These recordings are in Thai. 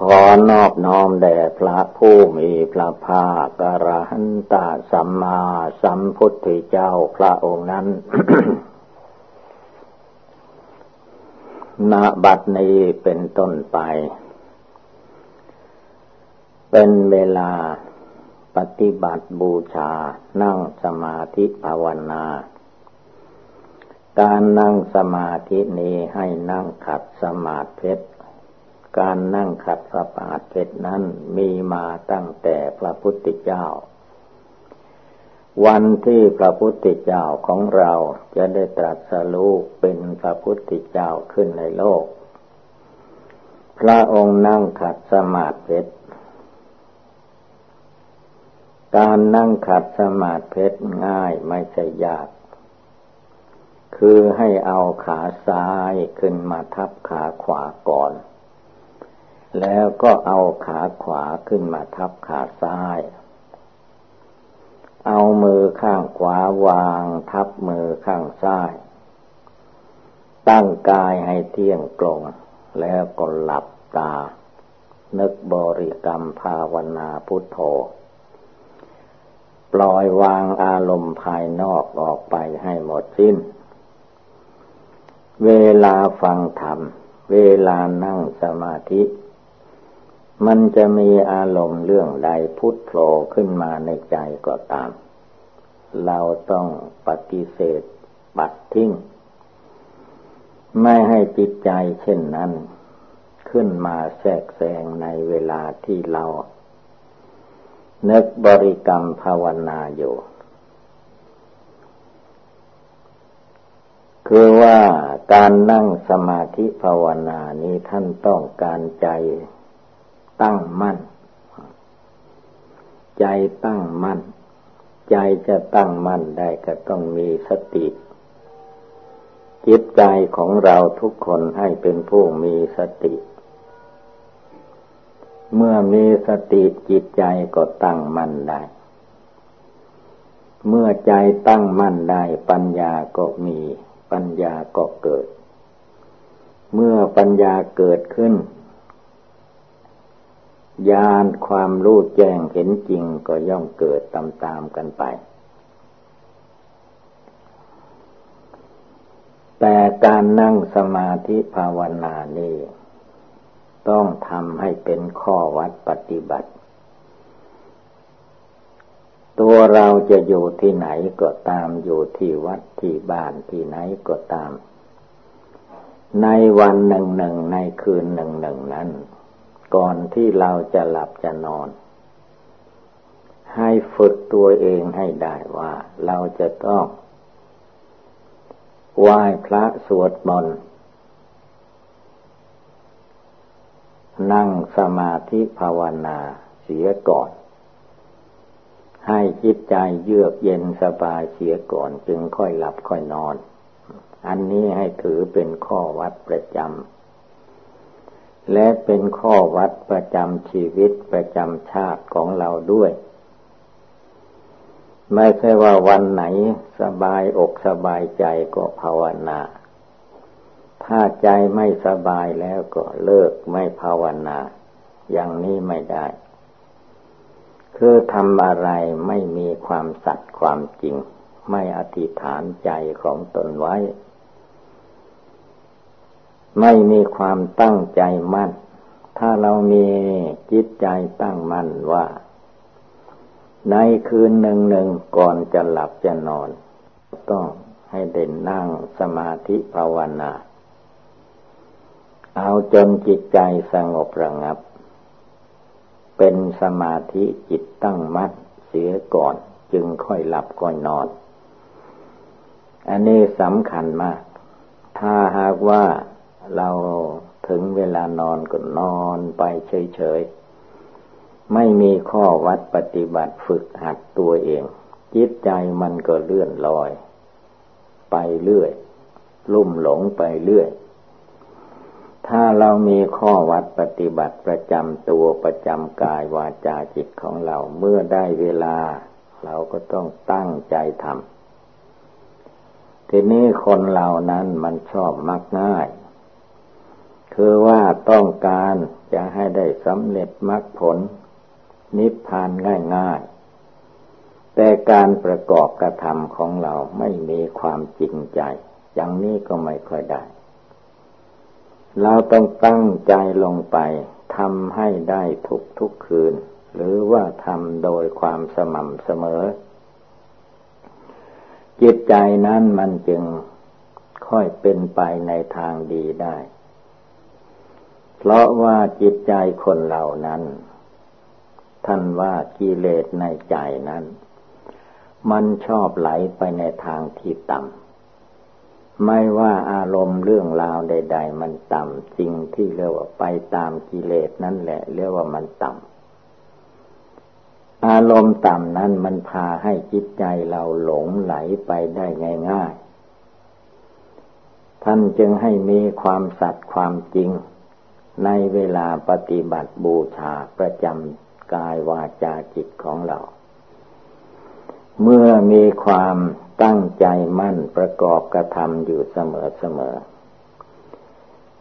ขอนอบน้อมแด่พระผู้มีพระภาคกระหันตาสัมมาสัมพุทธเจ้าพระองค์นั้น ณ บัดนี้เป็นต้นไป เป็นเวลาปฏิบัติบูชา นั่งสมาธิภาวนา การนั่งสมาธินี้ให้นั่งขัดสมาธิ การนั่งขัดสมาธินั้นมีมาตั้งแต่พระพุทธเจ้า วันที่พระพุทธเจ้าของเราจะได้ตรัสรู้เป็นพระพุทธเจ้าขึ้นในโลก พระองค์นั่งขัดสมาธิการนั่งขัดสมาธิง่ายไม่ใช่ยากคือให้เอาขาซ้ายขึ้นมาทับขาขวาก่อน แล้วก็เอาขาขวาขึ้นมาทับขาซ้าย เอามือข้างขวาวางทับมือข้างซ้าย ตั้งกายให้เที่ยงตรง แล้วก็หลับตา นึกบริกรรมภาวนาพุทโธ ปล่อยวางอารมณ์ภายนอกออกไปให้หมดสิ้น เวลาฟังธรรม เวลานั่งสมาธิ มันจะมีอารมณ์เรื่องใดพุทโผล่ขึ้นมาในใจก็ตาม เราต้องปฏิเสธปัดทิ้ง ไม่ให้จิตใจเช่นนั้น ขึ้นมาแทรกแซงในเวลาที่เรานึกบริกรรมภาวนาอยู่ คือว่าการนั่งสมาธิภาวนานี้ท่านต้องการใจ ตั้งมั่น ใจตั้งมั่น ใจจะตั้งมั่นได้ก็ต้องมีสติ จิตใจของเราทุกคนให้เป็นผู้มีสติ เมื่อมีสติจิตใจก็ตั้งมั่นได้ เมื่อใจตั้งมั่นได้ปัญญาก็มี ปัญญาก็เกิด เมื่อปัญญาเกิดขึ้น ญาณความรู้แจ้งเห็นจริงก็ย่อมเกิดตามๆกันไป แต่การนั่งสมาธิภาวนานี่ต้องทำให้เป็นข้อวัดปฏิบัติ ตัวเราจะอยู่ที่ไหนก็ตามอยู่ที่วัดที่บ้านที่ไหนก็ตาม ในวันหนึ่งหนึ่งในคืนหนึ่งหนึ่งนั้น ก่อนที่เราจะหลับจะนอน ให้ฝึกตัวเองให้ได้ว่า เราจะต้องไหว้พระสวดมนต์นั่งสมาธิภาวนาเสียก่อน ให้จิตใจเยือกเย็นสบายเสียก่อน จึงค่อยหลับค่อยนอน อันนี้ให้ถือเป็นข้อวัดประจำ และเป็นข้อวัดประจำชีวิตประจำชาติของเราด้วย ไม่ใช่ว่าวันไหนสบายอกสบายใจก็ภาวนา ถ้าใจไม่สบายแล้วก็เลิกไม่ภาวนา อย่างนี้ไม่ได้ คือทำอะไรไม่มีความสัตย์ความจริง ไม่อธิษฐานใจของตนไว้ ไม่มีความตั้งใจมั่น ถ้าเรามีจิตใจตั้งมั่นว่า ในคืนหนึ่งหนึ่งก่อนจะหลับจะนอน ต้องให้เด่นนั่งสมาธิภาวนา เอาจนจิตใจสงบระงับ เป็นสมาธิจิตตั้งมั่นเสียก่อนจึงค่อยหลับค่อยนอน อันนี้สำคัญมาก ถ้าหากว่า เราถึงเวลานอนก็นอนไปเฉยๆ ไม่มีข้อวัดปฏิบัติฝึกหัดตัวเอง จิตใจมันก็เลื่อนลอย ไปเรื่อย ลุ่มหลงไปเรื่อย ถ้าเรามีข้อวัดปฏิบัติประจำตัวประจำกายวาจาจิตของเราเมื่อได้เวลา เราก็ต้องตั้งใจทำทีนี้คนเหล่านั้นมันชอบมักง่าย คือว่าต้องการจะให้ได้สำเร็จมรรคผล นิพพานง่าย ๆ แต่การประกอบกระทำของเราไม่มีความจริงใจ อย่างนี้ก็ไม่ค่อยได้ เราต้องตั้งใจลงไปทำให้ได้ทุกทุกคืน หรือว่าทำโดยความสม่ำเสมอ จิตใจนั้นมันจึงค่อยเป็นไปในทางดีได้ เพราะว่าจิตใจคนเหล่านั้น ท่านว่ากิเลสในใจนั้น มันชอบไหลไปในทางที่ต่ำไม่ว่าอารมณ์เรื่องราวใด ๆ มันต่ำสิ่งที่เรียกว่าไปตามกิเลสนั่นแหละเรียกว่ามันต่ำอารมณ์ต่ำนั้นมันพาให้จิตใจเราหลงไหลไปได้ง่าย ๆ ท่านจึงให้มีความสัตย์ความจริง ในเวลาปฏิบัติบูชาประจำกายวาจาจิตของเรา เมื่อมีความตั้งใจมั่นประกอบกระทำอยู่เสมอเสมอ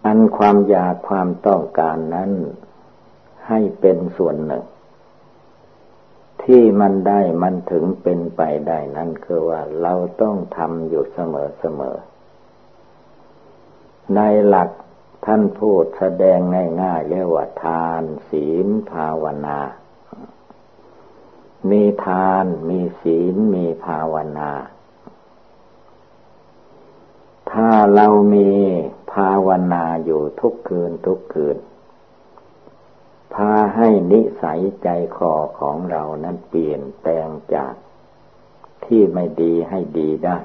อันความอยากความต้องการนั้นให้เป็นส่วนหนึ่ง ที่มันได้มันถึงเป็นไปได้นั้นคือว่าเราต้องทำอยู่เสมอเสมอ ในหลัก ท่านพูดแสดงง่ายๆเรียกว่าทานศีลภาวนา มีทานมีศีลมีภาวนา ถ้าเรามีภาวนาอยู่ทุกคืนทุกคืน พาให้นิสัยใจคอของเรานั้นเปลี่ยนแปลงจากที่ไม่ดีให้ดีได้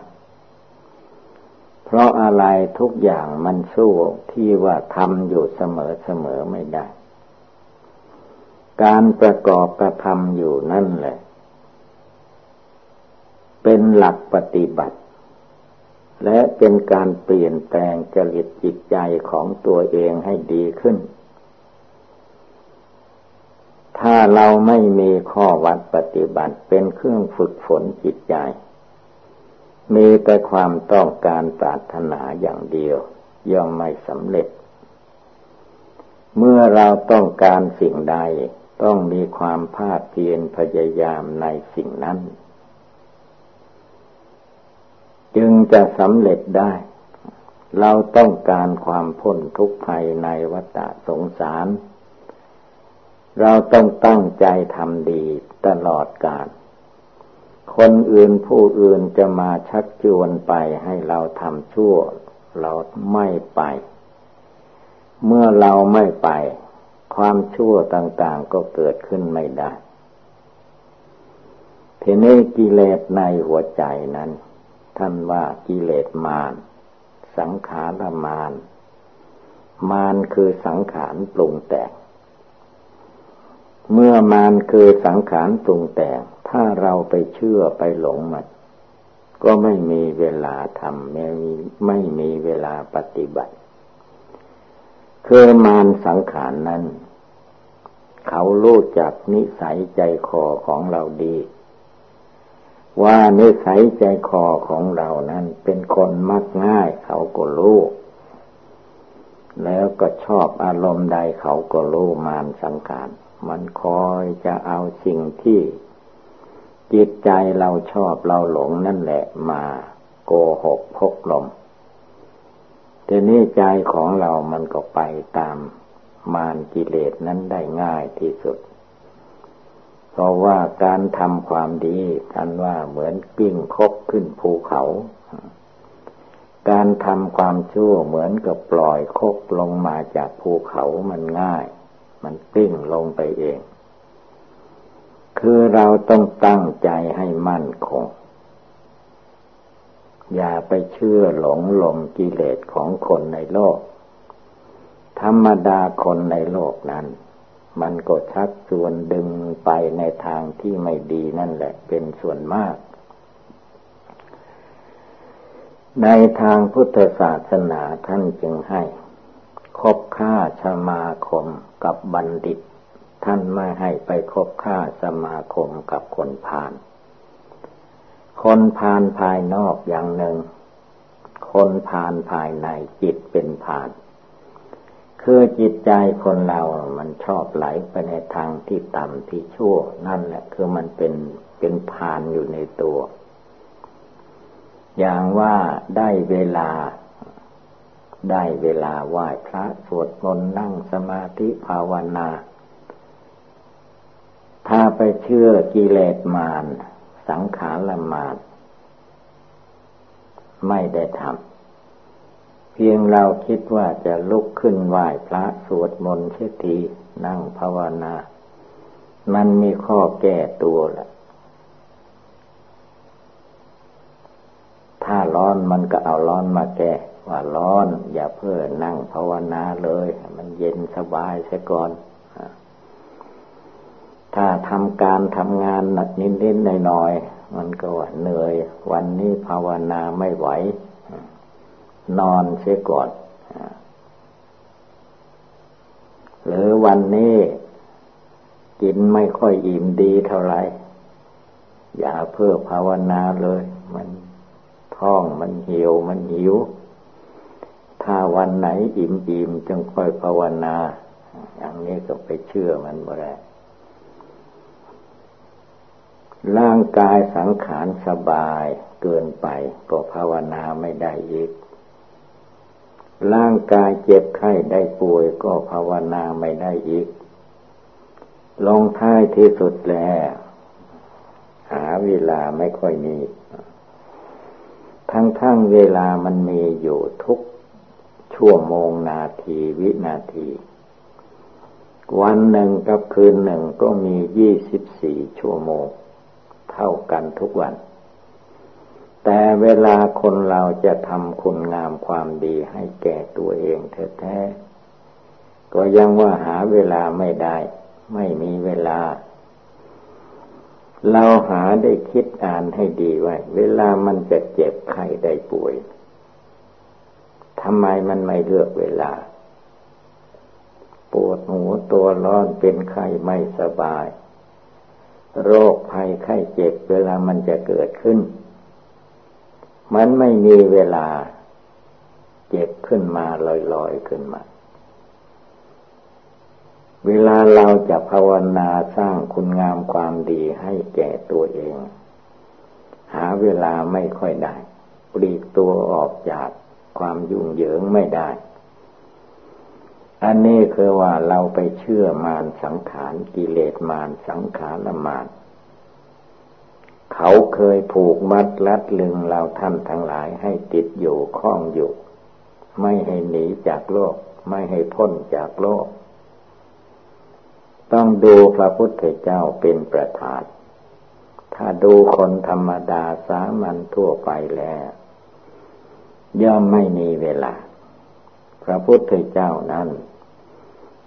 เพราะอะไรทุกอย่างมันสู้ที่ว่าทำอยู่เสมอเสมอไม่ได้ การประกอบกระทำอยู่นั่นแหละ เป็นหลักปฏิบัติ และเป็นการเปลี่ยนแปลงจริตจิตใจของตัวเองให้ดีขึ้น ถ้าเราไม่มีข้อวัดปฏิบัติเป็นเครื่องฝึกฝนจิตใจ มีแต่ความต้องการปรารถนาอย่างเดียว ย่อมไม่สำเร็จ เมื่อเราต้องการสิ่งใดต้องมีความภาคเพียรพยายามในสิ่งนั้น จึงจะสำเร็จได้ เราต้องการความพ้นทุกข์ภัยในวัฏสงสาร เราต้องตั้งใจทำดีตลอดกาล คนอื่นผู้อื่นจะมาชักชวนไปให้เราทำชั่ว เราไม่ไป เมื่อเราไม่ไป ความชั่วต่างๆก็เกิดขึ้นไม่ได้ทีนี้กิเลสในหัวใจนั้น ท่านว่ากิเลสมาร สังขารมาร มารคือสังขารปรุงแต่ง เมื่อมารคือสังขารปรุงแต่ง ถ้าเราไปเชื่อไปหลงมันก็ไม่มีเวลาทำไม่มีไม่มีเวลาปฏิบัติ คือมารสังขารนั้น เขารู้จักนิสัยใจคอของเราดี ว่านิสัยใจคอของเรานั้น เป็นคนมักง่าย เขาก็รู้แล้วก็ชอบอารมณ์ใดเขาก็รู้มานสังขาร มันคอยจะเอาสิ่งที่ จิตใจเราชอบเราหลงนั่นแหละมาโกหกพกลมแต่นี่ใจของเรามันก็ไปตามมารกิเลสนั้นได้ง่ายที่สุด เพราะว่าการทำความดีท่านว่าเหมือนปิ้งคบขึ้นภูเขา การทำความชั่วเหมือนกับปล่อยคบลงมาจากภูเขามันง่าย มันปิ้งลงไปเอง คือเราต้องตั้งใจให้มั่นคง อย่าไปเชื่อหลงหลมกิเลสของคนในโลก ธรรมดาคนในโลกนั้น มันก็ชักชวนดึงไปในทางที่ไม่ดีนั่นแหละเป็นส่วนมาก ในทางพุทธศาสนาท่านจึงให้คบค้าสมาคมกับบัณฑิต ท่านไม่ให้ไปคบค้าสมาคมกับคนพาลคนพาลภายนอกอย่างหนึ่ง คนพาลภายในจิตเป็นพาลคือจิตใจคนเรา มันชอบไหลไปในทางที่ต่ำที่ชั่ว นั่นแหละ คือมันเป็นเป็นพานอยู่ในตัว อย่างว่าได้เวลา ได้เวลาไหว้พระสวดมนต์นั่งสมาธิภาวนา ถ้าไปเชื่อกิเลสมารสังขารมารไม่ได้ทำเพียงเราคิดว่าจะลุกขึ้นไหว้พระสวดมนต์เสียทีนั่งภาวนา มันมีข้อแก้ตัวแหละถ้าร้อนมันก็เอาร้อนมาแก้ว่าร้อน อย่าเพื่อนั่งภาวนาเลย มันเย็นสบายเสียก่อน ถ้าทำการทำงานหนักนิดๆหน่อยๆมันก็เหนื่อย วันนี้ภาวนาไม่ไหว นอนเสียก่อนหรือวันนี้กินไม่ค่อยอิ่มดีเท่าไหร่อย่าเพื่อภาวนาเลย มันท้องมันเหี่ยวมันหิว ถ้าวันไหนอิ่มอิ่มจึงค่อยภาวนา อย่างนี้ก็ไปเชื่อมันบ่ได้ ร่างกายสังขารสบายเกินไปก็ภาวนาไม่ได้อีก ร่างกายเจ็บไข้ได้ป่วยก็ภาวนาไม่ได้อีก ลงท้ายที่สุดแล้วหาเวลาไม่ค่อยมี ทั้งๆเวลามันมีอยู่ทุกชั่วโมงนาทีวินาที วันหนึ่งกับคืนหนึ่งก็มียี่สิบสี่ชั่วโมง เท่ากันทุกวัน แต่เวลาคนเราจะทำคุณงามความดีให้แก่ตัวเองแท้ๆก็ยังว่าหาเวลาไม่ได้ ไม่มีเวลา เราหาได้คิดอ่านให้ดีไว้ เวลามันจะเจ็บไข้ได้ป่วยทำไมมันไม่เลือกเวลา ปวดหัวตัวร้อนเป็นไข้ไม่สบาย โรคภัยไข้เจ็บเวลามันจะเกิดขึ้น มันไม่มีเวลาเจ็บขึ้นมาลอยๆขึ้นมา เวลาเราจะภาวนาสร้างคุณงามความดีให้แก่ตัวเอง หาเวลาไม่ค่อยได้ ปลีกตัวออกจากความยุ่งเหยิงไม่ได้ อันนี้คือว่าเราไปเชื่อมารสังขารกิเลสมารสังขารมารเขาเคยผูกมัดลัดลึงเราท่านทั้งหลายให้ติดอยู่ข้องอยู่ ไม่ให้หนีจากโลก ไม่ให้พ้นจากโลก ต้องดูพระพุทธเจ้าเป็นประธาน ถ้าดูคนธรรมดาสามัญทั่วไปแล้ว ย่อมไม่มีเวลา พระพุทธเจ้านั้น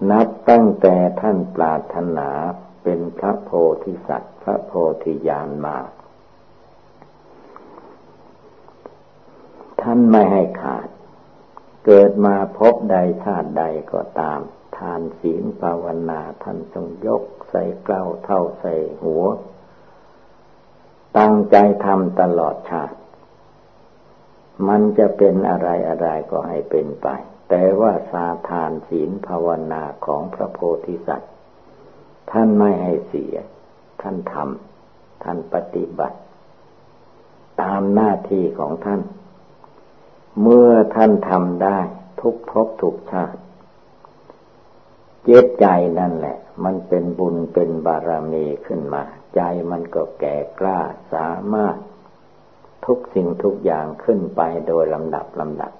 นับตั้งแต่ท่านปรารถนาเป็นพระโพธิสัตว์ พระโพธิญาณมา ท่านไม่ให้ขาด เกิดมาพบใดชาติใดก็ตาม ทานศีลภาวนาท่านทรงยกใส่เกล้าเท่าใส่หัว ตั้งใจทำตลอดชาติ มันจะเป็นอะไรอะไรก็ให้เป็นไป แต่ว่าสาทานศีลภาวนาของพระโพธิสัตว์ ท่านไม่ให้เสีย ท่านทำท่านปฏิบัติ ตามหน้าที่ของท่าน เมื่อท่านทำได้ทุกทบทุกชาติเจตใจนั่นแหละ มันเป็นบุญเป็นบารมีขึ้นมา ใจมันก็แก่กล้าสามารถ ทุกสิ่งทุกอย่างขึ้นไปโดยลำดับลำดับ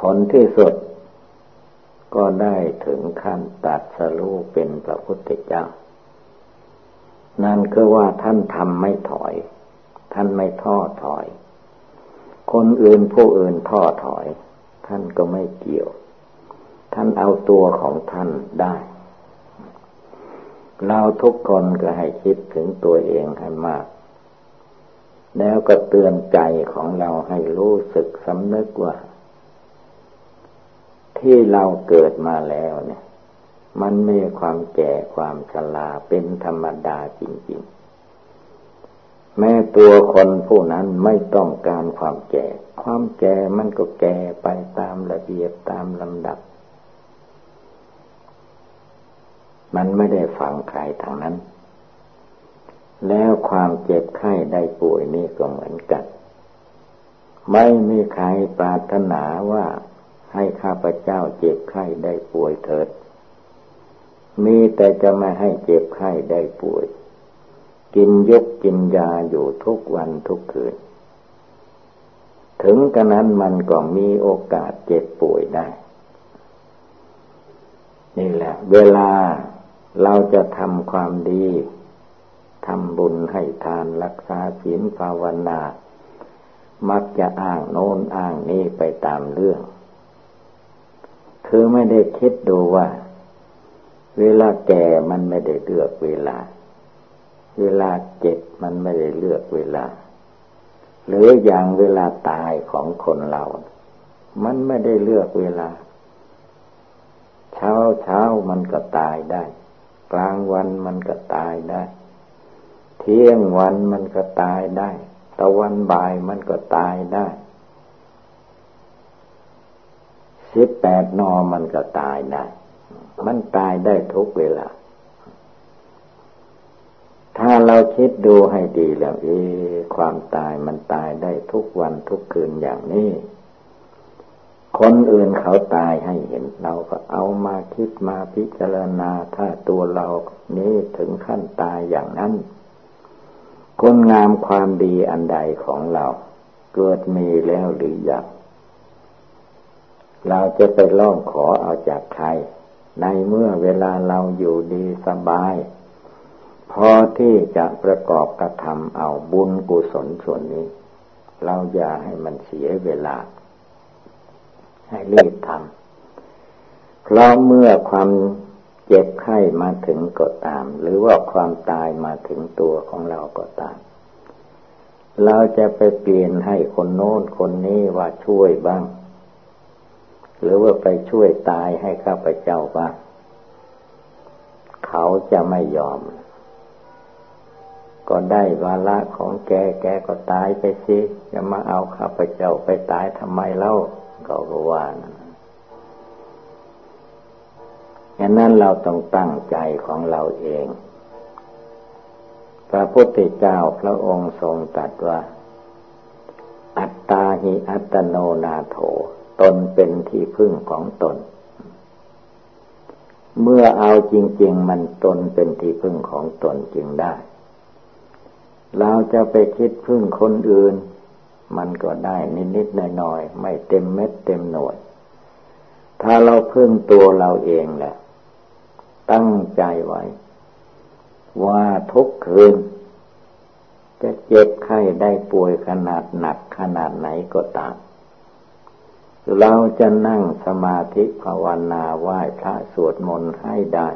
ผลที่สุด ก็ได้ถึงขั้นตัดสรู้เป็นพระพุทธเจ้า นั่นคือว่าท่านทำไม่ถอย ท่านไม่ท้อถอย คนอื่นผู้อื่นท้อถอย ท่านก็ไม่เกี่ยว ท่านเอาตัวของท่านได้เราทุกคนก็ให้คิดถึงตัวเองให้มาก แล้วก็เตือนใจของเราให้รู้สึกสำนึกว่า ที่เราเกิดมาแล้วเนี่ย มันมีความแก่ความชราเป็นธรรมดาจริง ๆ แม้ตัวคนผู้นั้นไม่ต้องการความแก่ ความแก่มันก็แก่ไปตามระเบียบตามลำดับ มันไม่ได้ฟังใครทางนั้น แล้วความเจ็บไข้ได้ป่วยนี่ก็เหมือนกัน ไม่มีใครปรารถนาว่า ให้ข้าพเจ้าเจ็บไข้ได้ป่วยเถิด มีแต่จะไม่ให้เจ็บไข้ได้ป่วย กินยกกินยาอยู่ทุกวันทุกคืน ถึงกระนั้นมันก็มีโอกาสเจ็บป่วยได้ นี่แหละ เวลาเราจะทำความดีทำบุญให้ทานรักษาศีลภาวนา มักจะอ้างโน้นอ้างนี้ไปตามเรื่อง คือไม่ได้คิดดูว่า เวลาแก่มันไม่ได้เลือกเวลา เวลาเจ็บมันไม่ได้เลือกเวลา หรืออย่างเวลาตายของคนเรา มันไม่ได้เลือกเวลา เช้าเช้ามันก็ตายได้ กลางวันมันก็ตายได้ เที่ยงวันมันก็ตายได้ ตะวันบ่ายมันก็ตายได้ สิบแปดนอมันก็ตายได้ มันตายได้ทุกเวลา ถ้าเราคิดดูให้ดีแล้ว เอความตายมันตายได้ทุกวันทุกคืนอย่างนี้ คนอื่นเขาตายให้เห็นเราก็เอามาคิดมาพิจารณา ถ้าตัวเรานี้ถึงขั้นตายอย่างนั้นคุณงามความดีอันใดของเรา เกิดมีแล้วหรือยัง เราจะไปร้องขอเอาจากใคร ในเมื่อเวลาเราอยู่ดีสบาย พอที่จะประกอบกระทำเอาบุญกุศลส่วนนี้ เราอย่าให้มันเสียเวลา ให้รีบทำเพราะเมื่อความเจ็บไข้มาถึงก็ตาม หรือว่าความตายมาถึงตัวของเราก็ตาม เราจะไปเปลี่ยนให้คนโน้นคนนี้ว่าช่วยบ้าง หรือว่าไปช่วยตายให้ข้าพเจ้าบ้างเขาจะไม่ยอม ก็ได้วาระของแกแกก็ตายไปสิจะมาเอาข้าพเจ้าไปตายทำไมเล่าเขาก็ว่านะฉะนั้นเราต้องตั้งใจของเราเอง พระพุทธเจ้าพระองค์ทรงตรัสว่า อัตตาหิอัตโนนาโถ ตนเป็นที่พึ่งของตน เมื่อเอาจริง ๆ มันตนเป็นที่พึ่งของตนจึงได้ เราจะไปคิดพึ่งคนอื่น มันก็ได้นิดๆหน่อยๆไม่เต็มเม็ดเต็มหน่วย ถ้าเราพึ่งตัวเราเองแหละ ตั้งใจไว้ ว่าทุกคืนจะเจ็บไข้ได้ป่วยขนาดหนักขนาดไหนก็ตาม เราจะนั่งสมาธิภาวนาไหว้พระสวดมนต์ให้ได้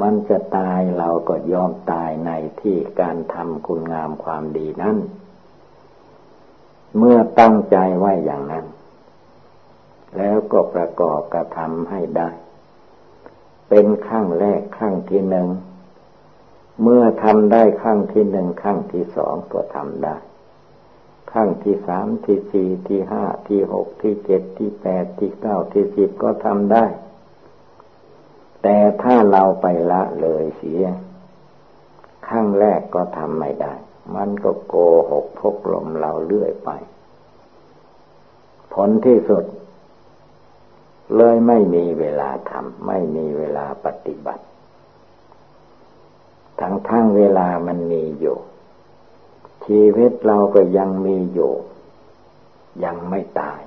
มันจะตายเราก็ยอมตายในที่การทำคุณงามความดีนั้น เมื่อตั้งใจไว้อย่างนั้น แล้วก็ประกอบกระทำให้ได้ เป็นขั้งแรกขั้งที่หนึ่ง เมื่อทำได้ขั้งที่หนึ่งขั้งที่สองก็ทำได้ ขั้งที่สามที่สี่ที่ห้าที่หกที่เจ็ดที่แปดที่เก้าที่สิบก็ทำได้ แต่ถ้าเราไปละเลยเสียขั้งแรกก็ทำไม่ได้ มันก็โกหกพกลมเราเรื่อยไป ผลที่สุด เลยไม่มีเวลาทำไม่มีเวลาปฏิบัติ ทั้งทั้งเวลามันมีอยู่ ชีวิตเราก็ยังมีอยู่ ยังไม่ตาย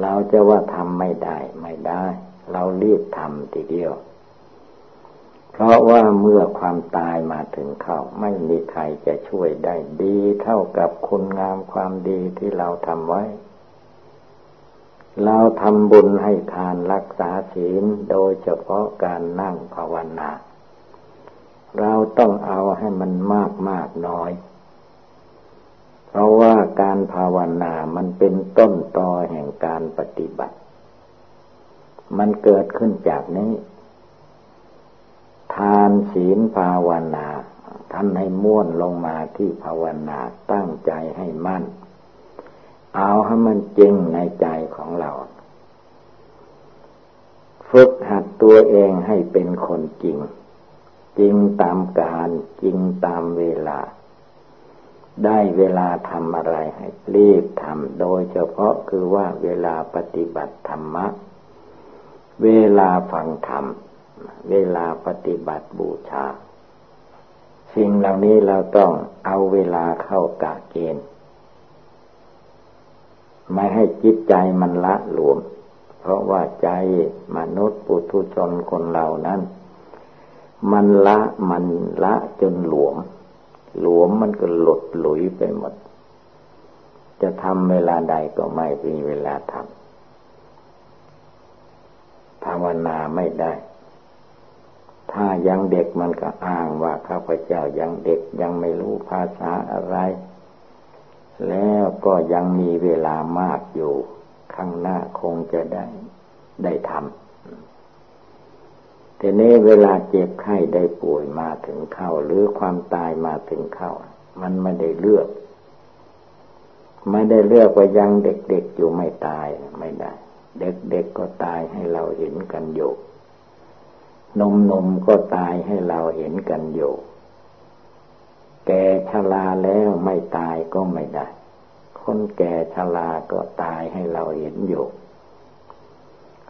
เราจะว่าทำไม่ได้ ไม่ได้ เรารีบทำทีเดียว เพราะว่าเมื่อความตายมาถึงเข้า ไม่มีใครจะช่วยได้ดีเท่ากับคุณงามความดีที่เราทำไว้ เราทำบุญให้ทานรักษาศีลโดยเฉพาะการนั่งภาวนาเราต้องเอาให้มันมากมากน้อย ราะว่าการภาวนามันเป็นต้นตอแห่งการปฏิบัติ มันเกิดขึ้นจากนี้ ทานศีลภาวนาท่านให้ม้วนลงมาที่ภาวนาตั้งใจให้มั่น เอาให้มันจริงในใจของเรา ฝึกหัดตัวเองให้เป็นคนจริง จริงตามการจริงตามเวลา ได้เวลาทำอะไรให้รีบทำโดยเฉพาะคือว่าเวลาปฏิบัติธรรมะ เวลาฟังธรรม เวลาปฏิบัติบูชา สิ่งเหล่านี้เราต้องเอาเวลาเข้ากะเกณฑ์ ไม่ให้จิตใจมันละหลวม เพราะว่าใจมนุษย์ปุถุชนคนเหล่านั้น มันละมันละจนหลวม หลวมมันก็หลุดหลุยไปหมด จะทำเวลาใดก็ไม่มีเวลาทำภาวนาไม่ได้ ถ้ายังเด็กมันก็อ้างว่าข้าพเจ้ายังเด็กยังไม่รู้ภาษาอะไร แล้วก็ยังมีเวลามากอยู่ ข้างหน้าคงจะได้ได้ทำ แต่นี้เวลาเจ็บไข้ได้ป่วยมาถึงเข้า หรือความตายมาถึงเข้า มันไม่ได้เลือก ไม่ได้เลือกว่ายังเด็กๆอยู่ไม่ตายไม่ได้ เด็กๆก็ตายให้เราเห็นกันอยู่นมนมก็ตายให้เราเห็นกันอยู่ แก่ชราแล้วไม่ตายก็ไม่ได้ คนแก่ชราก็ตายให้เราเห็นอยู่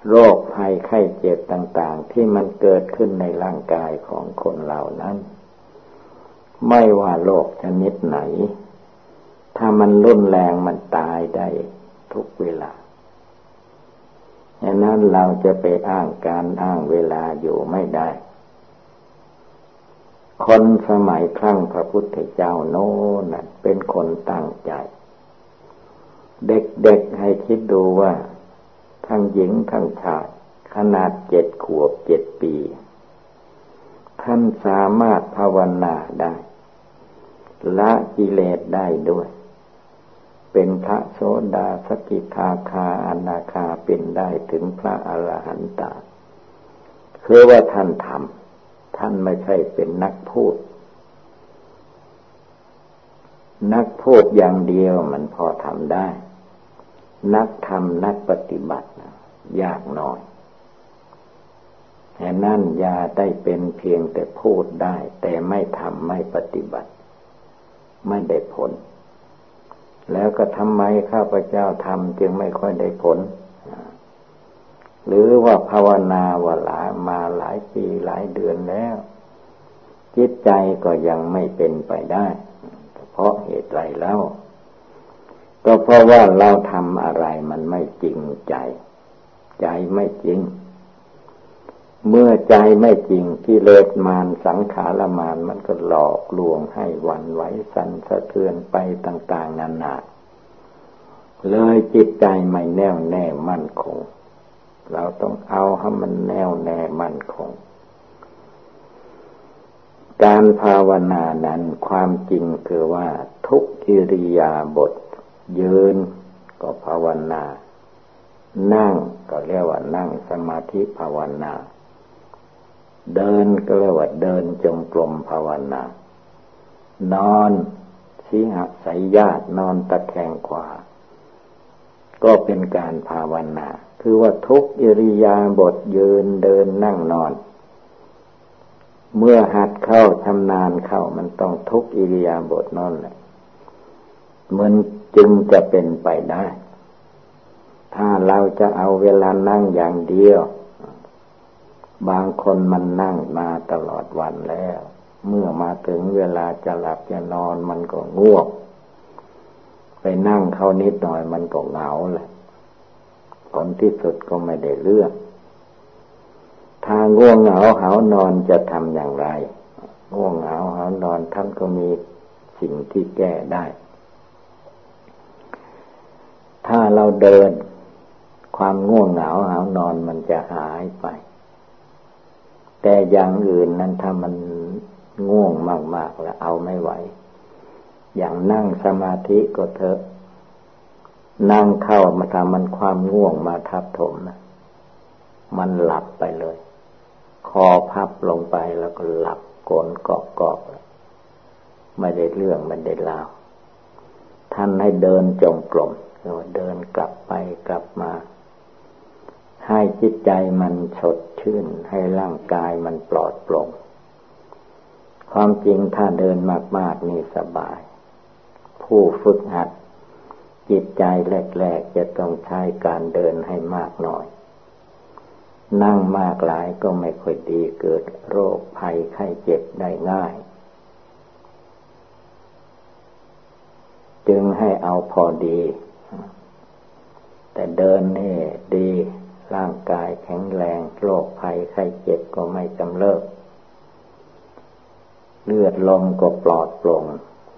โรคภัยไข้เจ็บต่าง ๆ ที่มันเกิดขึ้นในร่างกายของคนเหล่านั้น ไม่ว่าโรคชนิดไหน ถ้ามันรุนแรงมันตายได้ทุกเวลาฉะนั้นเราจะไปอ้างการอ้างเวลาอยู่ไม่ได้ คนสมัยครั้งพระพุทธเจ้าโน้นเป็นคนตั้งใจ เด็กๆให้คิดดูว่า ทั้งหญิงทั้งชาย ขนาดเจ็ดขวบเจ็ดปี ท่านสามารถภาวนาได้ ละกิเลสได้ด้วย เป็นพระโสดาสกิทาคาอนาคาเป็นได้ถึงพระอรหันตาคือว่าท่านทำท่านไม่ใช่เป็นนักพูด นักพูดอย่างเดียวมันพอทำได้ นักทำนักปฏิบัติยากหน่อยแห่นั่นยาได้เป็นเพียงแต่พูดได้ แต่ไม่ทำไม่ปฏิบัติ ไม่ได้ผล แล้วก็ทำไมข้าพเจ้าทำจึงไม่ค่อยได้ผล หรือว่าภาวนาว่าหลามาหลายปีหลายเดือนแล้ว จิตใจก็ยังไม่เป็นไปได้เพราะเหตุไรแล้ว ก็เพราะว่าเราทำอะไรมันไม่จริงใจ ใจไม่จริง เมื่อใจไม่จริงกิเลสมารสังขารมารมันก็หลอกลวงให้วันไหวสั่นสะเทือนไปต่างๆนานาเลยจิตใจไม่แน่วแน่มั่นคง เราต้องเอาให้มันแน่วแน่มั่นคง การภาวนานั้นความจริงคือว่าทุกอิริยาบถ ยืนก็ภาวนา นั่งก็เรียกว่านั่งสมาธิภาวนา เดินก็เรียกว่าเดินจงกรมภาวนา นอนสีหสายญาตินอนตะแคงขวา ก็เป็นการภาวนา คือว่าทุกอิริยาบถยืนเดินนั่งนอน เมื่อหัดเข้าชำนาญเข้ามันต้องทุกอิริยาบถนั่นแหละเหมัน จึงจะเป็นไปได้ ถ้าเราจะเอาเวลานั่งอย่างเดียว บางคนมันนั่งมาตลอดวันแล้ว เมื่อมาถึงเวลาจะหลับจะนอนมันก็ง่วง ไปนั่งเขานิดหน่อยมันก็เหงาแหละผลที่สุดก็ไม่ได้เรื่อง ถ้าง่วงเหงาเหานอนจะทำอย่างไร ง่วงเหงาเหานอนท่านก็มีสิ่งที่แก้ได้ ถ้าเราเดิน ความง่วงเหงาหานอนมันจะหายไป แต่อย่างอื่นนั้นถ้ามันง่วงมาก ๆ แล้วเอาไม่ไหว อย่างนั่งสมาธิก็เถอะ นั่งเข้ามาทำมันความง่วงมาทับถมนะมันหลับไปเลย คอพับลงไปแล้วก็หลับโกนกอกกอกไม่ได้เรื่องไม่ได้ลาว ท่านให้เดินจงกรม เดินกลับไปกลับมา ให้จิตใจมันสดชื่น ให้ร่างกายมันปลอดโปร่ง ความจริงถ้าเดินมากๆนี่สบาย ผู้ฝึกหัด จิตใจแรกๆจะต้องใช้การเดินให้มากหน่อย นั่งมากหลายก็ไม่ค่อยดีเกิดโรคภัยไข้เจ็บได้ง่ายจึงให้เอาพอดี แต่เดินนี่ดี ร่างกายแข็งแรง โรคภัยไข้เจ็บก็ไม่จำเริบเลือดลมก็ปลอดโปร่ง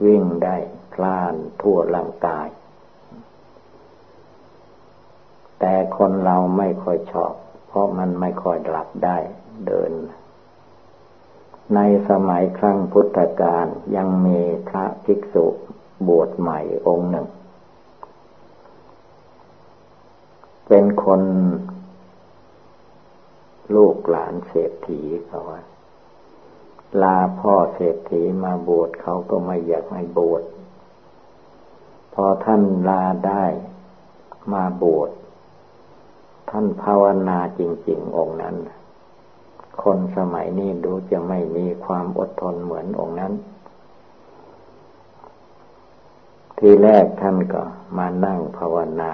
วิ่งได้คลานทั่วร่างกาย แต่คนเราไม่ค่อยชอบ เพราะมันไม่ค่อยหลับได้ เดิน ในสมัยครั้งพุทธกาลยังมีพระภิกษุบวชใหม่องค์หนึ่ง เป็นคนลูกหลานเศรษฐีเขาว่าลาพ่อเศรษฐีมาบวชเขาก็ไม่อยากให้บวชพอท่านลาได้มาบวชท่านภาวนาจริง ๆ องค์นั้น คนสมัยนี้ดูจะไม่มีความอดทนเหมือนองค์นั้น ทีแรกท่านก็มานั่งภาวนา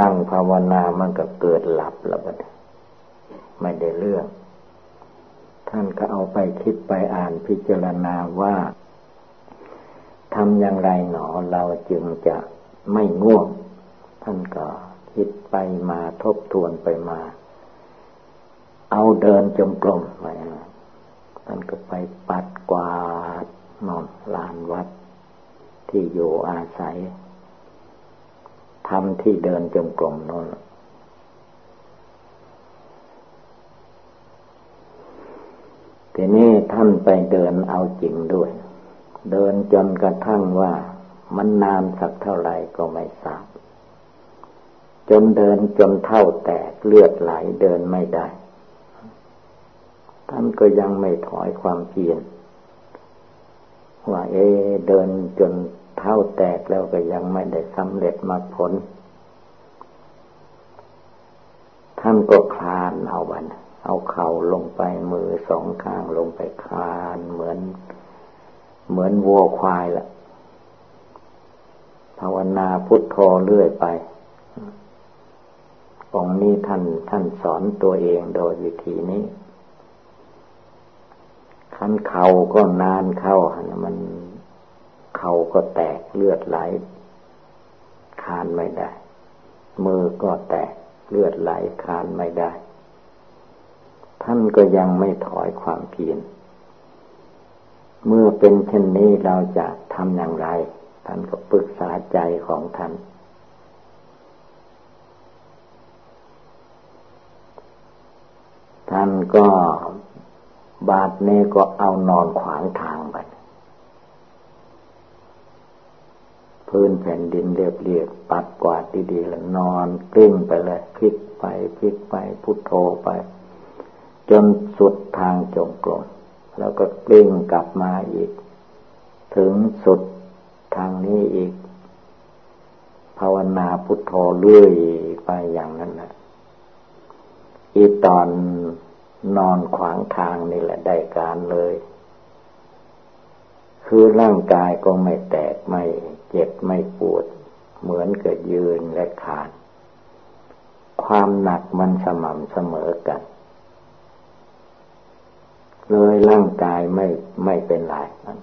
นั่งภาวนามันก็เกิดหลับแล้วบัดไม่ได้เรื่อง ท่านก็เอาไปคิดไปอ่านพิจารณาว่าทำอย่างไรหนอเราจึงจะไม่ง่วง ท่านก็คิดไปมาทบทวนไปมา เอาเดินจงกรมไปท่านก็ไปปัดกวาดนอนลานวัด ที่อยู่อาศัย ทำที่เดินจงกรมนอนทีนี้ท่านไปเดินเอาจริงด้วย เดินจนกระทั่งว่ามันนานสักเท่าไหร่ก็ไม่ทราบ จนเดินจนเท่าแตกเลือดไหลเดินไม่ได้ ท่านก็ยังไม่ถอยความเพียรว่าเอเดินจน เท่าแตกแล้วก็ยังไม่ได้สำเร็จมรรคผล ท่านก็คลานเอาวันเอาเข่าลงไปมือสองข้างลงไปคลานเหมือน เหมือนวัวควายละภาวนาพุทโธเรื่อยไปองนี้ท่านท่านสอนตัวเองโดยวิธีนี้ขั้นเข่าก็นานเข้ามัน เข่าก็แตกเลือดไหลคานไม่ได้ มือก็แตกเลือดไหลคานไม่ได้ ท่านก็ยังไม่ถอยความเพียรเมื่อเป็นเช่นนี้เราจะทำอย่างไร ท่านก็ปรึกษาใจของท่าน ท่านก็บาดเนก็เอานอนขวางทางไป พื้นแผ่นดินเรียบๆปัดกวาดดีๆแล้วนอนกลิ้งไปเลยพลิกไปพลิกไปพุทโธไป จนสุดทางจงกรมแล้วก็กลิ้งกลับมาอีก ถึงสุดทางนี้อีก ภาวนาพุทโธเรื่อยไปอย่างนั้นนะอีตอนนอนขวางทางนี่แหละได้การเลย คือร่างกายก็ไม่แตกไม่ เจ็บไม่ปวด เหมือนกับยืนและขาดความหนักมันสม่ำเสมอกัน เลยร่างกายไม่ไม่เป็นไรนั่น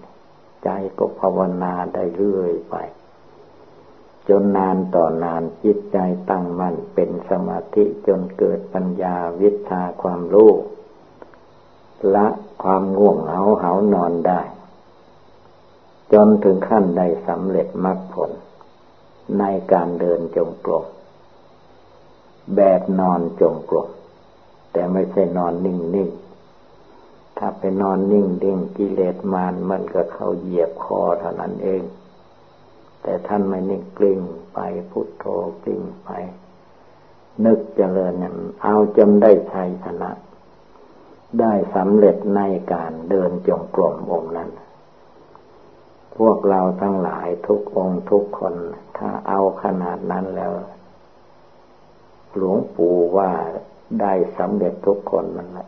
ใจก็ภาวนาได้เรื่อยไป จนนานต่อนานจิตใจตั้งมั่นเป็นสมาธิจนเกิดปัญญาวิชาความรู้ละความง่วงเหาเหานอนได้ จนถึงขั้นได้สำเร็จมรรคผล ในการเดินจงกรมแบบนอนจงกรมแต่ไม่ใช่นอนนิ่งนิ่งถ้าไปนอนนิ่งดิ่งกิเลสมานมันก็เข้าเหยียบคอเท่านั้นเอง แต่ท่านไม่นิ่งกลิ้งไปพุทโธกลิ้งไป นึกเจริญนั้นเอาจนได้ชัยชนะ ได้สำเร็จในการเดินจงกรมองค์นั้น พวกเราทั้งหลายทุกองทุกคน ถ้าเอาขนาดนั้นแล้ว หลวงปู่ว่าได้สำเร็จทุกคนมันแหละ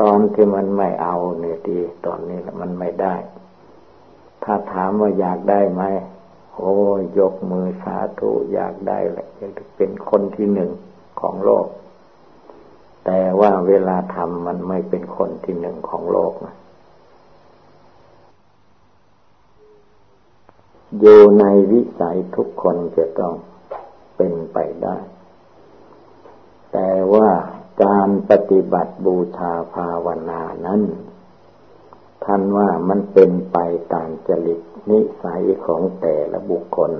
ตอนที่มันไม่เอาเนี่ยดี ตอนนี้มันไม่ได้ ถ้าถามว่าอยากได้ไหมโอ้ยกมือสาธุอยากได้แหละอยากเป็นคนที่หนึ่งของโลก แต่ว่าเวลาทำมันไม่เป็นคนที่หนึ่งของโลกนะ อยู่ในวิสัยทุกคนจะต้องเป็นไปได้ แต่ว่าการปฏิบัติบูชาภาวนานั้น ท่านว่ามันเป็นไปตามจริตนิสัยของแต่ละบุคคล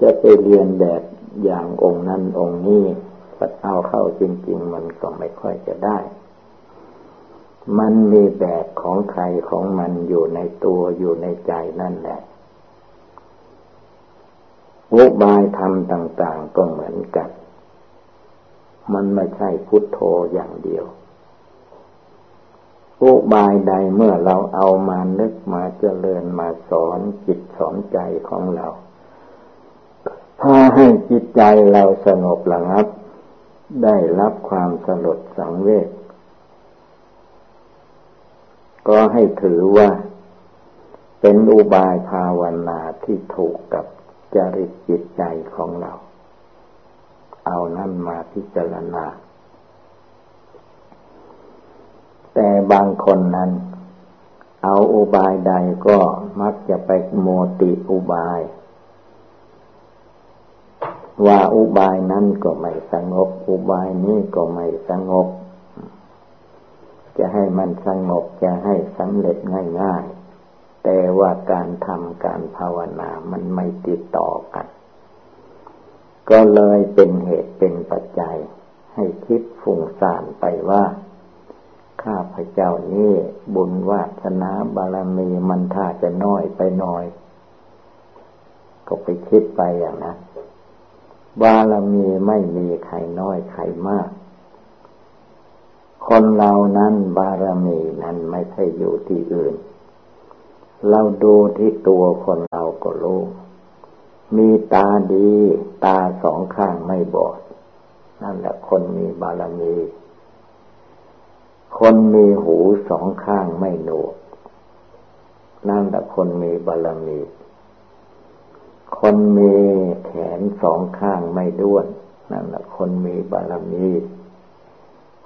จะไปเรียนแบบอย่างองค์นั้นองค์นี้เอาเข้าจริง ๆ มันก็ไม่ค่อยจะได้ มันมีแบบของใครของมันอยู่ในตัวอยู่ในใจนั่นแหละ วุบายธรรมต่าง ๆ ก็เหมือนกัน มันไม่ใช่พุทโธอย่างเดียว อุบายใดเมื่อเราเอามานึกมาเจริญมาสอนจิตสอนใจของเราพาให้จิตใจเราสงบระงับ ได้รับความสลดสังเวช ก็ให้ถือว่าเป็นอุบายภาวนาที่ถูกกับ จริตจิตใจของเรา เอานั่นมาพิจารณา แต่บางคนนั้น เอาอุบายใดก็มักจะไปโมติอุบาย ว่าอุบายนั้นก็ไม่สงบ อุบายนี้ก็ไม่สงบ จะให้มันสงบจะให้สำเร็จง่าย ๆ แต่ว่าการทำการภาวนามันไม่ติดต่อกัน ก็เลยเป็นเหตุเป็นปัจจัย ให้คิดฟุ้งซ่านไปว่า ข้าพเจ้านี้บุญวาสนาบารมีมันถ้าจะน้อยไปหน่อย ก็ไปคิดไปอย่างนั้นบารมีไม่มีใครน้อยใครมาก คนเรานั้นบารมีนั้นไม่ใช่อยู่ที่อื่น เราดูที่ตัวคนเราก็รู้มีตาดี ตาสองข้างไม่บอด นั่นแหละคนมีบารมี คนมีหูสองข้างไม่หนวก นั่นแหละคนมีบารมี คนมีแขนสองข้างไม่ด้วน นั่นแหละคนมีบารมี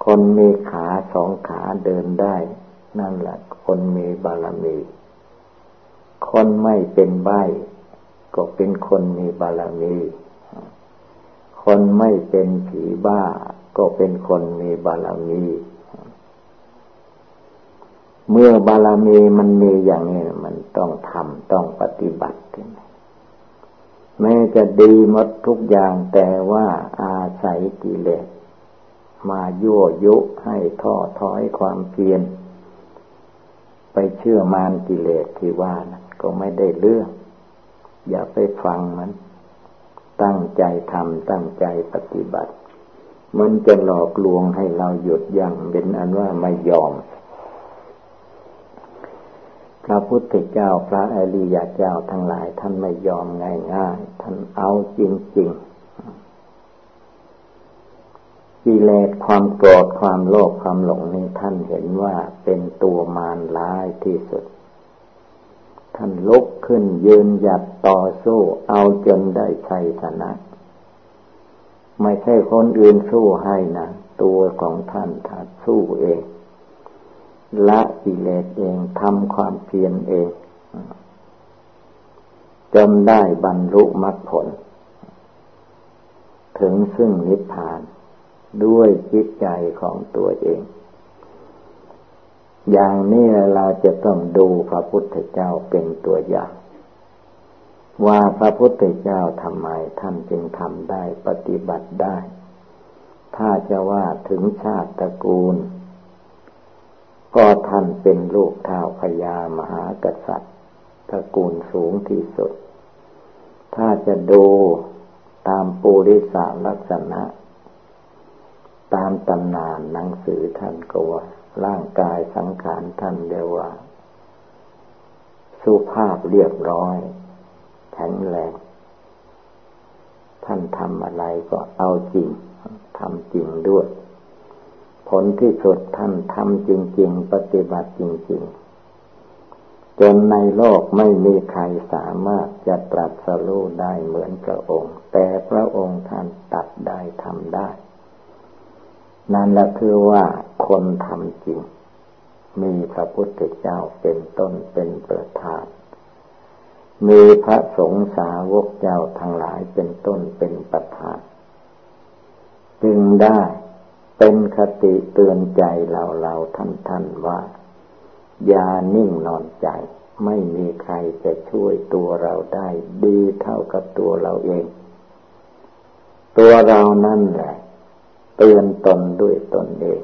คนมีขาสองขาเดินได้ นั่นแหละคนมีบารมี คนไม่เป็นใบก็เป็นคนมีบารมี คนไม่เป็นผีบ้า ก็เป็นคนมีบารมี เมื่อบารมีมันมีอย่างนี้มันต้องทำต้องปฏิบัติแม้จะดีหมดทุกอย่างแต่ว่าอาศัยกิเลสมายั่วยุให้ท้อถอยความเพียรไปเชื่อมานกิเลสที่ว่านะ ก็ไม่ได้เรื่อง อย่าไปฟังมัน ตั้งใจทำตั้งใจปฏิบัติ มันจะหลอกลวงให้เราหยุดยัง้งเป็นอันว่าไม่ยอม พระพุทธเจ้าพระอริยเจ้าทั้งหลาย ท่านไม่ยอมง่ายๆท่านเอาจริงๆกิเลสความโกรธความโลภความหลงนี้ท่านเห็นว่าเป็นตัวมารร้ายที่สุด ท่านลุกขึ้นยืนหยัดต่อสู้เอาจนได้ชัยชนะ ไม่ใช่คนอื่นสู้ให้นะตัวของท่านท่าสู้เองละกิเลสเองทำความเพียรเองจนได้บรรลุมรรคผล ถึงซึ่งนิพพานด้วยจิตใจของตัวเอง อย่างนี้เราจะต้องดูพระพุทธเจ้าเป็นตัวอย่าง ว่าพระพุทธเจ้าทำไมท่านจึงทำได้ปฏิบัติได้ ถ้าจะว่าถึงชาติตระกูล ก็ท่านเป็นลูกท้าวพญามหากษัตริย์ตระกูลสูงที่สุด ถ้าจะดูตามปุริสาลักษณะ ตามตำนานหนังสือท่านก็ว่า ร่างกายสังขารท่านเรียกว่า สุภาพเรียบร้อย แข็งแรง ท่านทำอะไรก็เอาจริงทำจริงด้วย ผลที่สุดท่านทำจริง ๆ ปฏิบัติจริง ๆ จนในโลกไม่มีใครสามารถจะตรัสรู้ได้เหมือนพระองค์ แต่พระองค์ท่านตัดได้ทำได้ นั่นแหละคือว่าคนทำจริง มีพระพุทธเจ้าเป็นต้นเป็นประธาน มีพระสงฆ์สาวกเจ้าทั้งหลายเป็นต้นเป็นประธาน จึงได้เป็นคติเตือนใจเราเราท่านท่านว่า อย่านิ่งนอนใจ ไม่มีใครจะช่วยตัวเราได้ดีเท่ากับตัวเราเอง ตัวเรานั่นแหละ เตือนตนด้วยตนเอง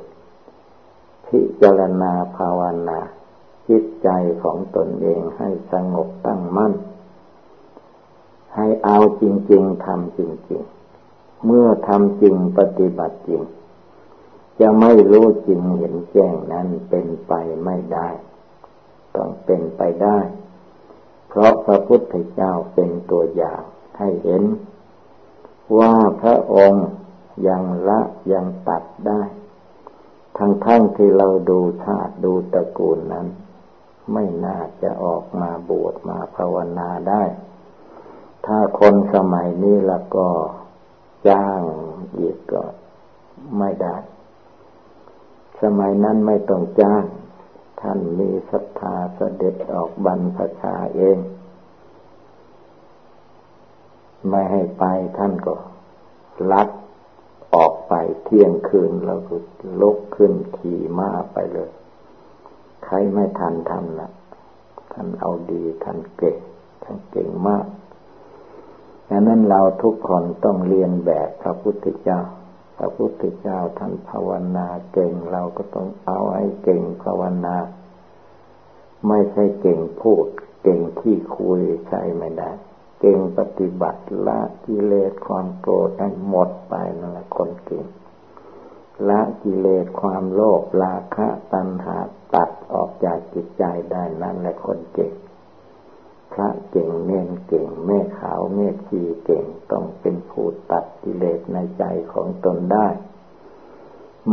พิจารณาภาวนาจิตใจของตนเองให้สงบตั้งมั่น ให้เอาจริง ๆทำจริง ๆ เมื่อทำจริงปฏิบัติจริง จะไม่รู้จริงเห็นแจ้งนั้นเป็นไปไม่ได้ ต้องเป็นไปได้ เพราะพระพุทธเจ้าเป็นตัวอย่างให้เห็น ว่าพระองค์ ยังละยังตัดได้ ทั้งๆทที่เราดูชาติดูตระกูลนั้น ไม่น่าจะออกมาบวชมาภาวนาได้ ถ้าคนสมัยนี้ล้วก็จ้างอีกก็ไม่ได้ สมัยนั้นไม่ต้องจ้าง ท่านมีศรัทธาเสด็จออกบรรพชาเองไม่ให้ไปท่านก็ลัด ออกไปเที่ยงคืนแล้วก็ลุกขึ้นขี่ม้าไปเลย ใครไม่ทันทำนะท่านเอาดีท่านเก่งท่านเก่งมากดังนั้นเราทุกคนต้องเรียนแบบพระพุทธเจ้า พระพุทธเจ้าท่านภาวนาเก่งเราก็ต้องเอาให้เก่งภาวนา ไม่ใช่เก่งพูด เก่งที่คุยใช่ไม่ได้ เก่งปฏิบัติละกิเลสความโกรธให้หมดไปนั่นแหละคนเก่งละกิเลสความโลภราคะตัณหาตัดออกจากจิตใจได้นั่นแหละคนเก่งพระเก่งเน้นเก่งแม่ขาวแม่ชีเก่งต้องเป็นผู้ตัดกิเลสในใจของตนได้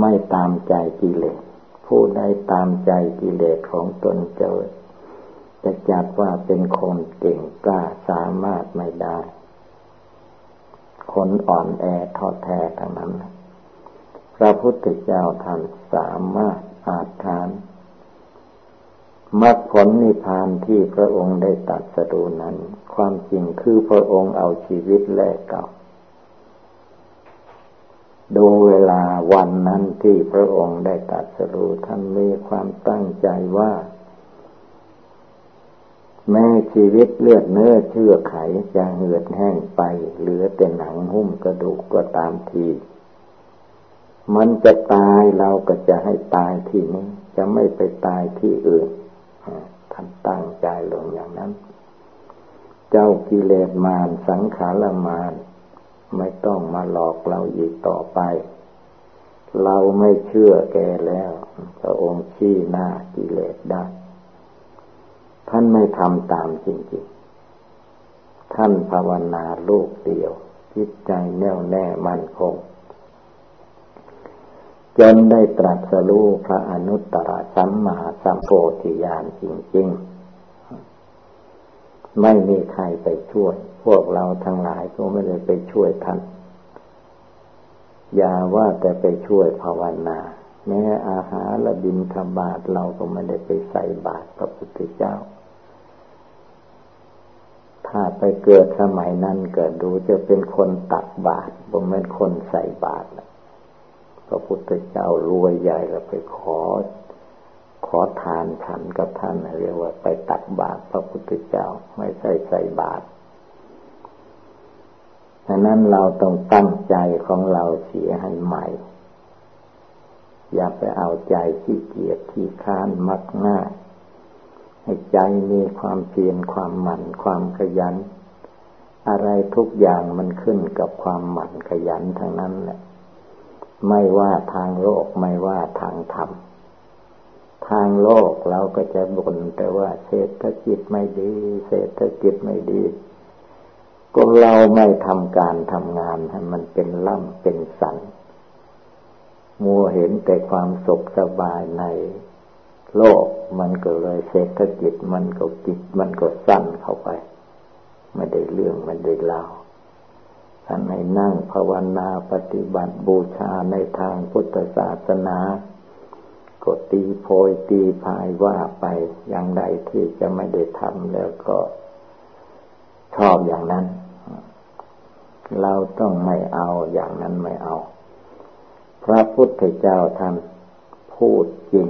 ไม่ตามใจกิเลสผู้ใดตามใจกิเลสของตนจะ จะจัดว่าเป็นคนเก่งกล้าสามารถไม่ได้ คนอ่อนแอทอดแท้ทั้งนั้น พระพุทธเจ้าท่านสามารถอาจานมรรคผลนิพพานที่พระองค์ได้ตัดสรูนั้น ความจริงคือพระองค์เอาชีวิตแลกกับดูเวลาวันนั้นที่พระองค์ได้ตัดสรูท่านมีความตั้งใจว่า แม้ชีวิตเลือดเนื้อเชื่อไขจะเหือดแห้งไป เหลือแต่หนังหุ้มกระดูกก็ตามทีมันจะตายเราก็จะให้ตายที่นี้จะไม่ไปตายที่อื่นท่านตั้งใจลงอย่างนั้น เจ้ากิเลสมารสังขารมารไม่ต้องมาหลอกเราอีกต่อไป เราไม่เชื่อแกแล้วพระองค์ชี้หน้ากิเลสได้ ท่านไม่ทำตามจริงๆ ท่านภาวนาลูกเดียว จิตใจแน่วแน่มั่นคง จนได้ตรัสรู้พระอนุตตรสัมมาสัมโพธิญาณจริง ๆ ไม่มีใครไปช่วย พวกเราทั้งหลายก็ไม่ได้ไปช่วยท่าน อย่าว่าแต่ไปช่วยภาวนาแม้อาหารละบินธบาตเราก็ไม่ได้ไปใส่บาตรพระพุทธเจ้า ถ้าไปเกิดสมัยนั้นเกิดดูจะเป็นคนตักบาตรผมเป็นคนใส่บาตรพระพุทธเจ้ารวยใหญ่แล้วไปขอ ขอทานฉันกับท่านเรียกว่า ไปตักบาตรพระพุทธเจ้าไม่ใช่ใส่บาตรฉะนั้นเราต้องตั้งใจของเราเสียให้ใหม่ อย่าไปเอาใจขี้เกียจขี้ค้านมักง่าย ให้ใจมีความเพียรความหมั่นความขยัน อะไรทุกอย่างมันขึ้นกับความหมั่นขยันทั้งนั้นแหละ ไม่ว่าทางโลกไม่ว่าทางธรรม ทางโลกเราก็จะบ่นแต่ว่าเศรษฐกิจไม่ดี เศรษฐกิจไม่ดีก็เราไม่ทำการทำงานให้มันเป็นล่ำเป็นสันมัวเห็นแต่ความสุขสบายใน โลกมันก็เลยเศรษฐกิจมันก็กิจมันก็สั้นเข้าไป ไม่ได้เรื่องไม่ได้เล่าท่านให้นั่งภาวนาปฏิบัติบูชาในทางพุทธศาสนา ก็ตีโพยตีพายว่าไปอย่างใดที่จะไม่ได้ทำแล้วก็ชอบอย่างนั้น เราต้องไม่เอาอย่างนั้นไม่เอา พระพุทธเจ้าท่านพูดจริง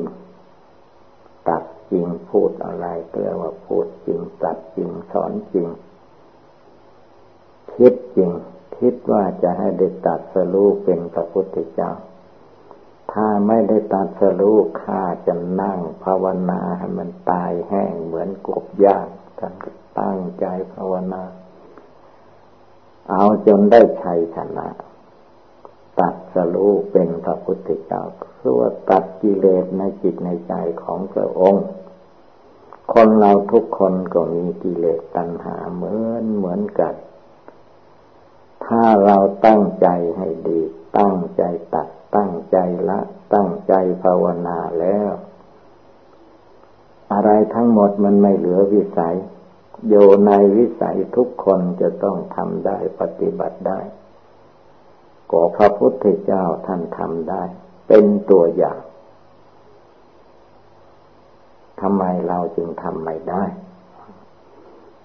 ริงพูดอะไรเรียกว่าพูดจริงตัดจริงสอนจริง คิดจริง คิดว่าจะให้ได้ตัดสรู้เป็นพระพุทธเจ้า ถ้าไม่ได้ตัดสรู้ข้าจะนั่งภาวนาให้มันตายแห้งเหมือนกบย่างท่านตั้งใจภาวนา เอาจนได้ชัยชนะตัดสรู้เป็นพระพุทธเจ้าคือว่าตัดกิเลสในจิตในใจของพระองค์ คนเราทุกคนก็มีกิเลสตัณหาเหมือนเหมือนกัน ถ้าเราตั้งใจให้ดี ตั้งใจตัด ตั้งใจละ ตั้งใจภาวนาแล้ว อะไรทั้งหมดมันไม่เหลือวิสัย โยในวิสัยทุกคนจะต้องทำได้ปฏิบัติได้ก็พระพุทธเจ้าท่านทำได้ เป็นตัวอย่าง ทำไมเราจึงทำไม่ได้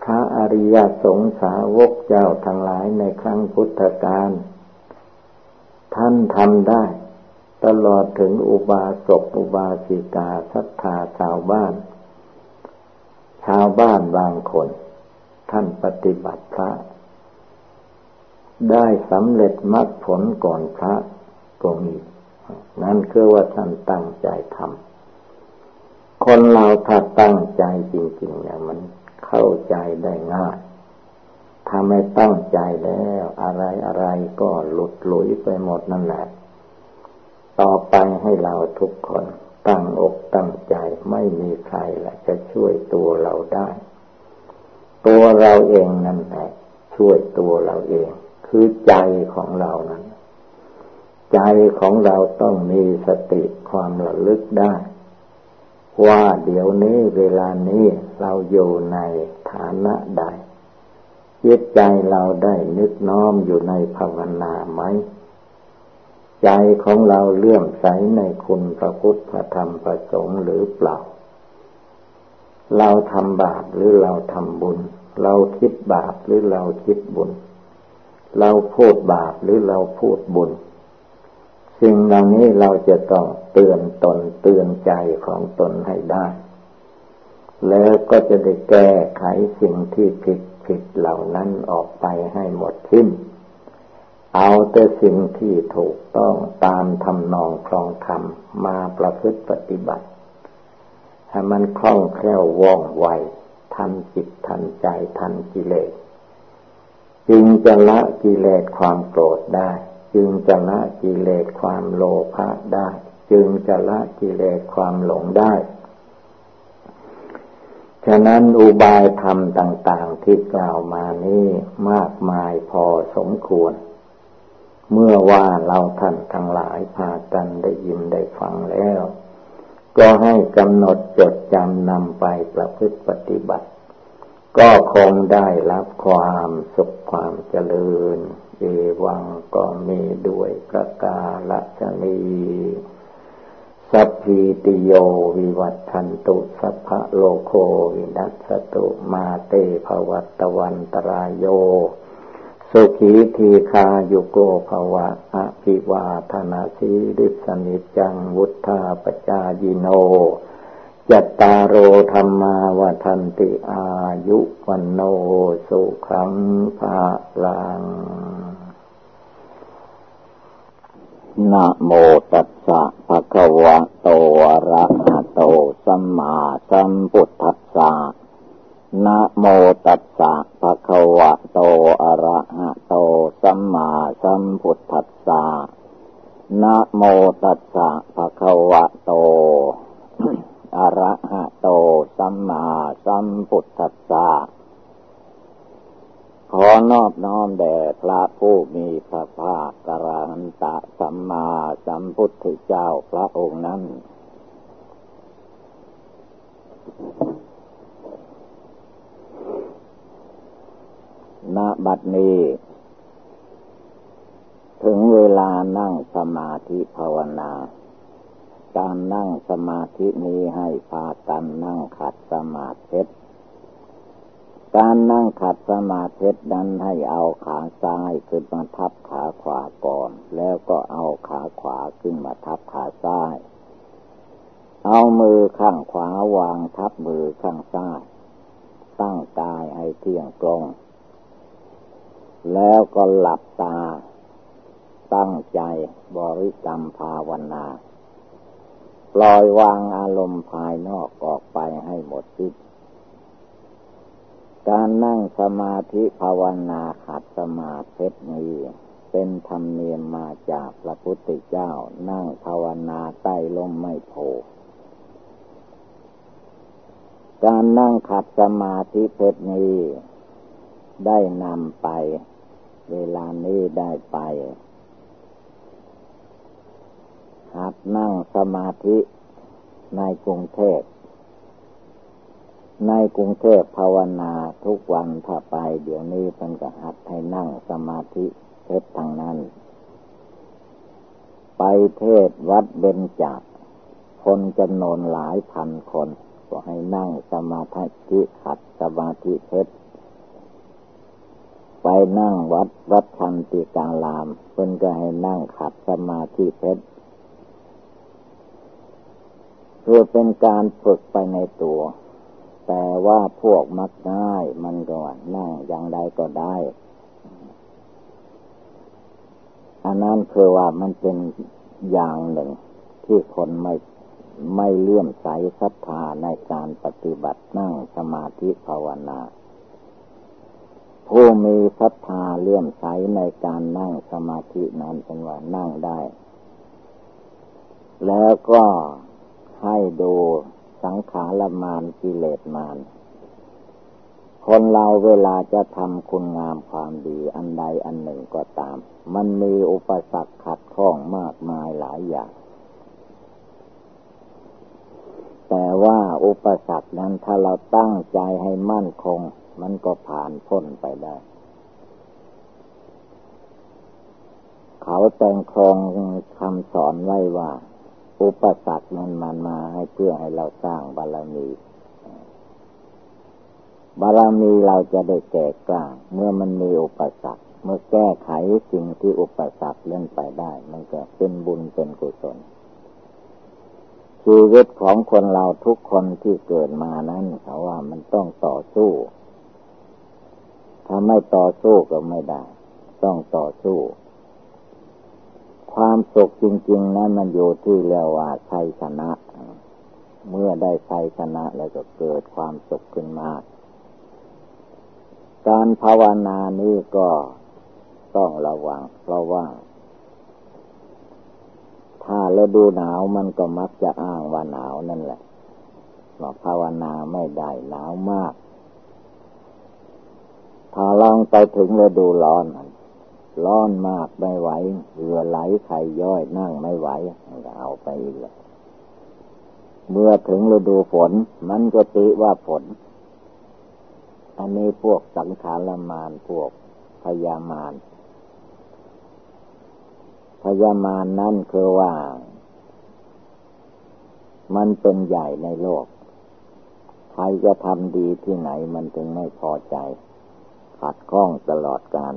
พระอริยสงสาวกเจ้าทั้งหลายในครั้งพุทธกาลท่านทำได้ ตลอดถึงอุบาสกอุบาสิกาศรัทธาชาวบ้าน ชาวบ้านบางคน ท่านปฏิบัติพระ ได้สำเร็จมรรคผลก่อนพระก็มี นั่นคือว่าท่านตั้งใจทำ คนเราถ้าตั้งใจจริงๆเนี่ยมันเข้าใจได้ง่ายถ้าไม่ตั้งใจแล้ว อะไรอะไรก็หลุดหลุยไปหมดนั่นแหละ ต่อไปให้เราทุกคนตั้งอกตั้งใจไม่มีใครละจะช่วยตัวเราได้ ตัวเราเองนั่นแหละ ช่วยตัวเราเอง คือใจของเรานั้น ใจของเราต้องมีสติความระลึกได้ ว่าเดี๋ยวนี้เวลานี้เราอยู่ในฐานะใดจิตใจเราได้นึกน้อมอยู่ในภาวนาไหม ใจของเราเลื่อมใสในคุณพระพุทธพระธรรมพระสงฆ์หรือเปล่า เราทำบาปหรือเราทำบุญ เราคิดบาปหรือเราคิดบุญ เราพูดบาปหรือเราพูดบุญ สิ่งเหล่านี้เราจะต้องเตือนตนเตือนใจของตนให้ได้ แล้วก็จะได้แก้ไขสิ่งที่ผิดผิดเหล่านั้นออกไปให้หมดสิ้น เอาแต่สิ่งที่ถูกต้องตามทำนองครองธรรมมาประพฤติปฏิบัติ ให้มันคล่องแคล่วว่องไวทันจิตทันใจทันกิเลส จึงจะละกิเลสความโกรธได้ จึงจะละกิเลสความโลภะได้ จึงจะละกิเลสความหลงได้ ฉะนั้นอุบายธรรมต่าง ๆที่กล่าวมานี้มากมายพอสมควร เมื่อว่าเราท่านทั้งหลายพากันได้ยินได้ฟังแล้ว ก็ให้กำหนดจดจำนำไปประพฤติปฏิบัติ ก็คงได้รับความสุขความเจริญ เอวังก็มีด้วยประกาศนีสัพพิติโยวิวัตชันตุสัพพะโลโควินัสตุมาเตภวัตวันตรายโย สุขีทีคาโยโกภวะอภิวาธนาสีริสนิจังวุธาปจายิโน จตารโอธรรมาวทันติอายุวันโนสุขังภาลังนะโมตัสสะภะคะวะโตอะระหะโตสัมมาสัมพุทธัสสะนะโมตัสสะภะคะวะโตอะระหะโตสัมมาสัมพุทธัสสะนะโมตัสสะภะคะวะโต อะระหะโตสัมมาสัมพุทธัสสะขอนอบน้อมแด่พระผู้มีพระภาคกรหันตะสัมมาสัมพุทธเจ้าพระองค์นั้น ณ บัดนี้ ถึงเวลานั่งสมาธิภาวนา การนั่งสมาธินี้ให้พากันนั่งขัดสมาธิการนั่งขัดสมาธินั้นให้เอาขาซ้ายขึ้นมาทับขาขวาก่อน แล้วก็เอาขาขวาขึ้นมาทับขาซ้าย เอามือข้างขวาวางทับมือข้างซ้าย ตั้งกายให้เที่ยงตรง แล้วก็หลับตา ตั้งใจบริกรรมภาวนา ปล่อยวางอารมณ์ภายนอกออกไปให้หมดสิ้นการนั่งสมาธิภาวนาขัดสมาธินี้เป็นธรรมเนียมมาจากพระพุทธเจ้า นั่งภาวนาใต้ลมไม่โผการนั่งขัดสมาธิเพชรนี้ ได้นำไป เวลานี้ได้ไป หัดนั่งสมาธิในกรุงเทพ ในกรุงเทพภาวนาทุกวันถ้าไป เดี๋ยวนี้เป็นก็หัดให้นั่งสมาธิเทศทางนั้น ไปเทศวัดเบญจกคนจำนวนหลายพันคน ก็ให้นั่งสมาธิขัดสมาธิเพชรไปนั่งวัดวัดชันติกาลามเพิ่นก็ให้นั่งขัดสมาธิเพชร คือเป็นการฝึกไปในตัว แต่ว่าพวกมักง่ายมันก็นั่งอย่างใดก็ได้ อันนั้นคือว่ามันเป็นอย่างหนึ่งที่คนไม่ไม่เลื่อมใสศรัทธาในการปฏิบัตินั่งสมาธิภาวนา ผู้มีศรัทธาเลื่อมใสในการนั่งสมาธินั้นเป็นว่านั่งได้ แล้วก็ ให้ดูสังขารมานกิเลสมาน คนเราเวลาจะทำคุณงามความดีอันใดอันหนึ่งก็ตาม มันมีอุปสรรคขัดข้องมากมายหลายอย่าง แต่ว่าอุปสรรคนั้นถ้าเราตั้งใจให้มั่นคง มันก็ผ่านพ้นไปได้เขาแต่งครองคำสอนไว้ว่า อุปสรรคนั้นมันมาให้เพื่อให้เราสร้างบารมี บารมีเราจะได้แก่กล้าเมื่อมันมีอุปสรรค เมื่อแก้ไขสิ่งที่อุปสรรคเล่นไปได้ มันก็เป็นบุญเป็นกุศลชีวิตของคนเราทุกคนที่เกิดมานั้นเขาว่ามันต้องต่อสู้ ถ้าไม่ต่อสู้ก็ไม่ได้ ต้องต่อสู้ ความสุขจริง ๆนั้นมันอยู่ที่เรียกว่าชัยชนะ เมื่อได้ชัยชนะแล้วก็เกิดความสุขขึ้นมา การภาวนานี้ก็ต้องระวัง เพราะว่า ถ้าเราดูหนาวมันก็มักจะอ้างว่าหนาวนั่นแหละว่าภาวนาไม่ได้หนาวมาก ถ้าลองไปถึงฤดูร้อน ร้อนมากไม่ไหวเหือไหลไข่ย่อยนั่งไม่ไหวก็เอาไปอีกแล้วเมื่อถึงฤดูฝน มันก็ติว่าฝน อันนี้พวกสังขารมานพวกพยามานพยามานนั่นคือว่า มันเป็นใหญ่ในโลก ใครจะทำดีที่ไหนมันจึงไม่พอใจ ขัดข้องตลอดการ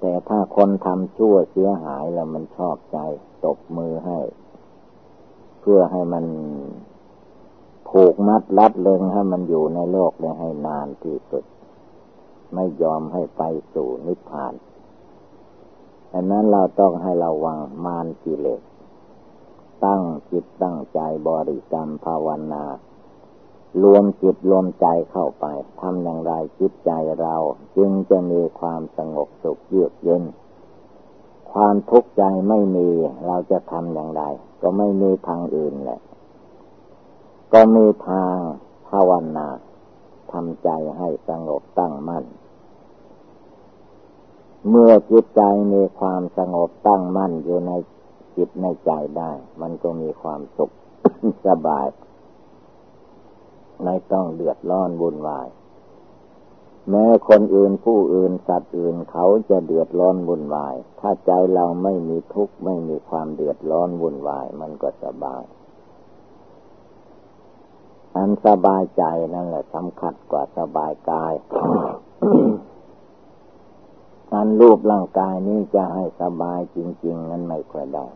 แต่ถ้าคนทำชั่วเสียหายแล้วมันชอบใจตบมือให้ เพื่อให้มันผูกมัดรัดเลงให้มันอยู่ในโลกได้ให้นานที่สุด ไม่ยอมให้ไปสู่นิพพานดังนั้นเราต้องให้ระวังมารกิเลสตั้งจิตตั้งใจบริกรรมภาวนา รวมจิตรวมใจเข้าไปทำอย่างไรจิตใจเรา จึงจะมีความสงบสุขเยือกเย็น ความทุกข์ใจไม่มีเราจะทำอย่างไร ก็ไม่มีทางอื่นแหละ ก็มีทางภาวนาทำใจให้สงบตั้งมั่น เมื่อจิตใจมีความสงบตั้งมั่นอยู่ในจิตในใจได้ มันก็มีความสุขสบาย ไม่ต้องเดือดร้อนวุ่นวาย แม้คนอื่นผู้อื่นสัตว์อื่นเขาจะเดือดร้อนวุ่นวาย ถ้าใจเราไม่มีทุกข์ไม่มีความเดือดร้อนวุ่นวาย มันก็สบาย อันสบายใจนั่นแหละสำคัญกว่าสบายกายการรูปร่างกายนี้จะให้สบายจริง ๆ นั้นไม่ค่อยได้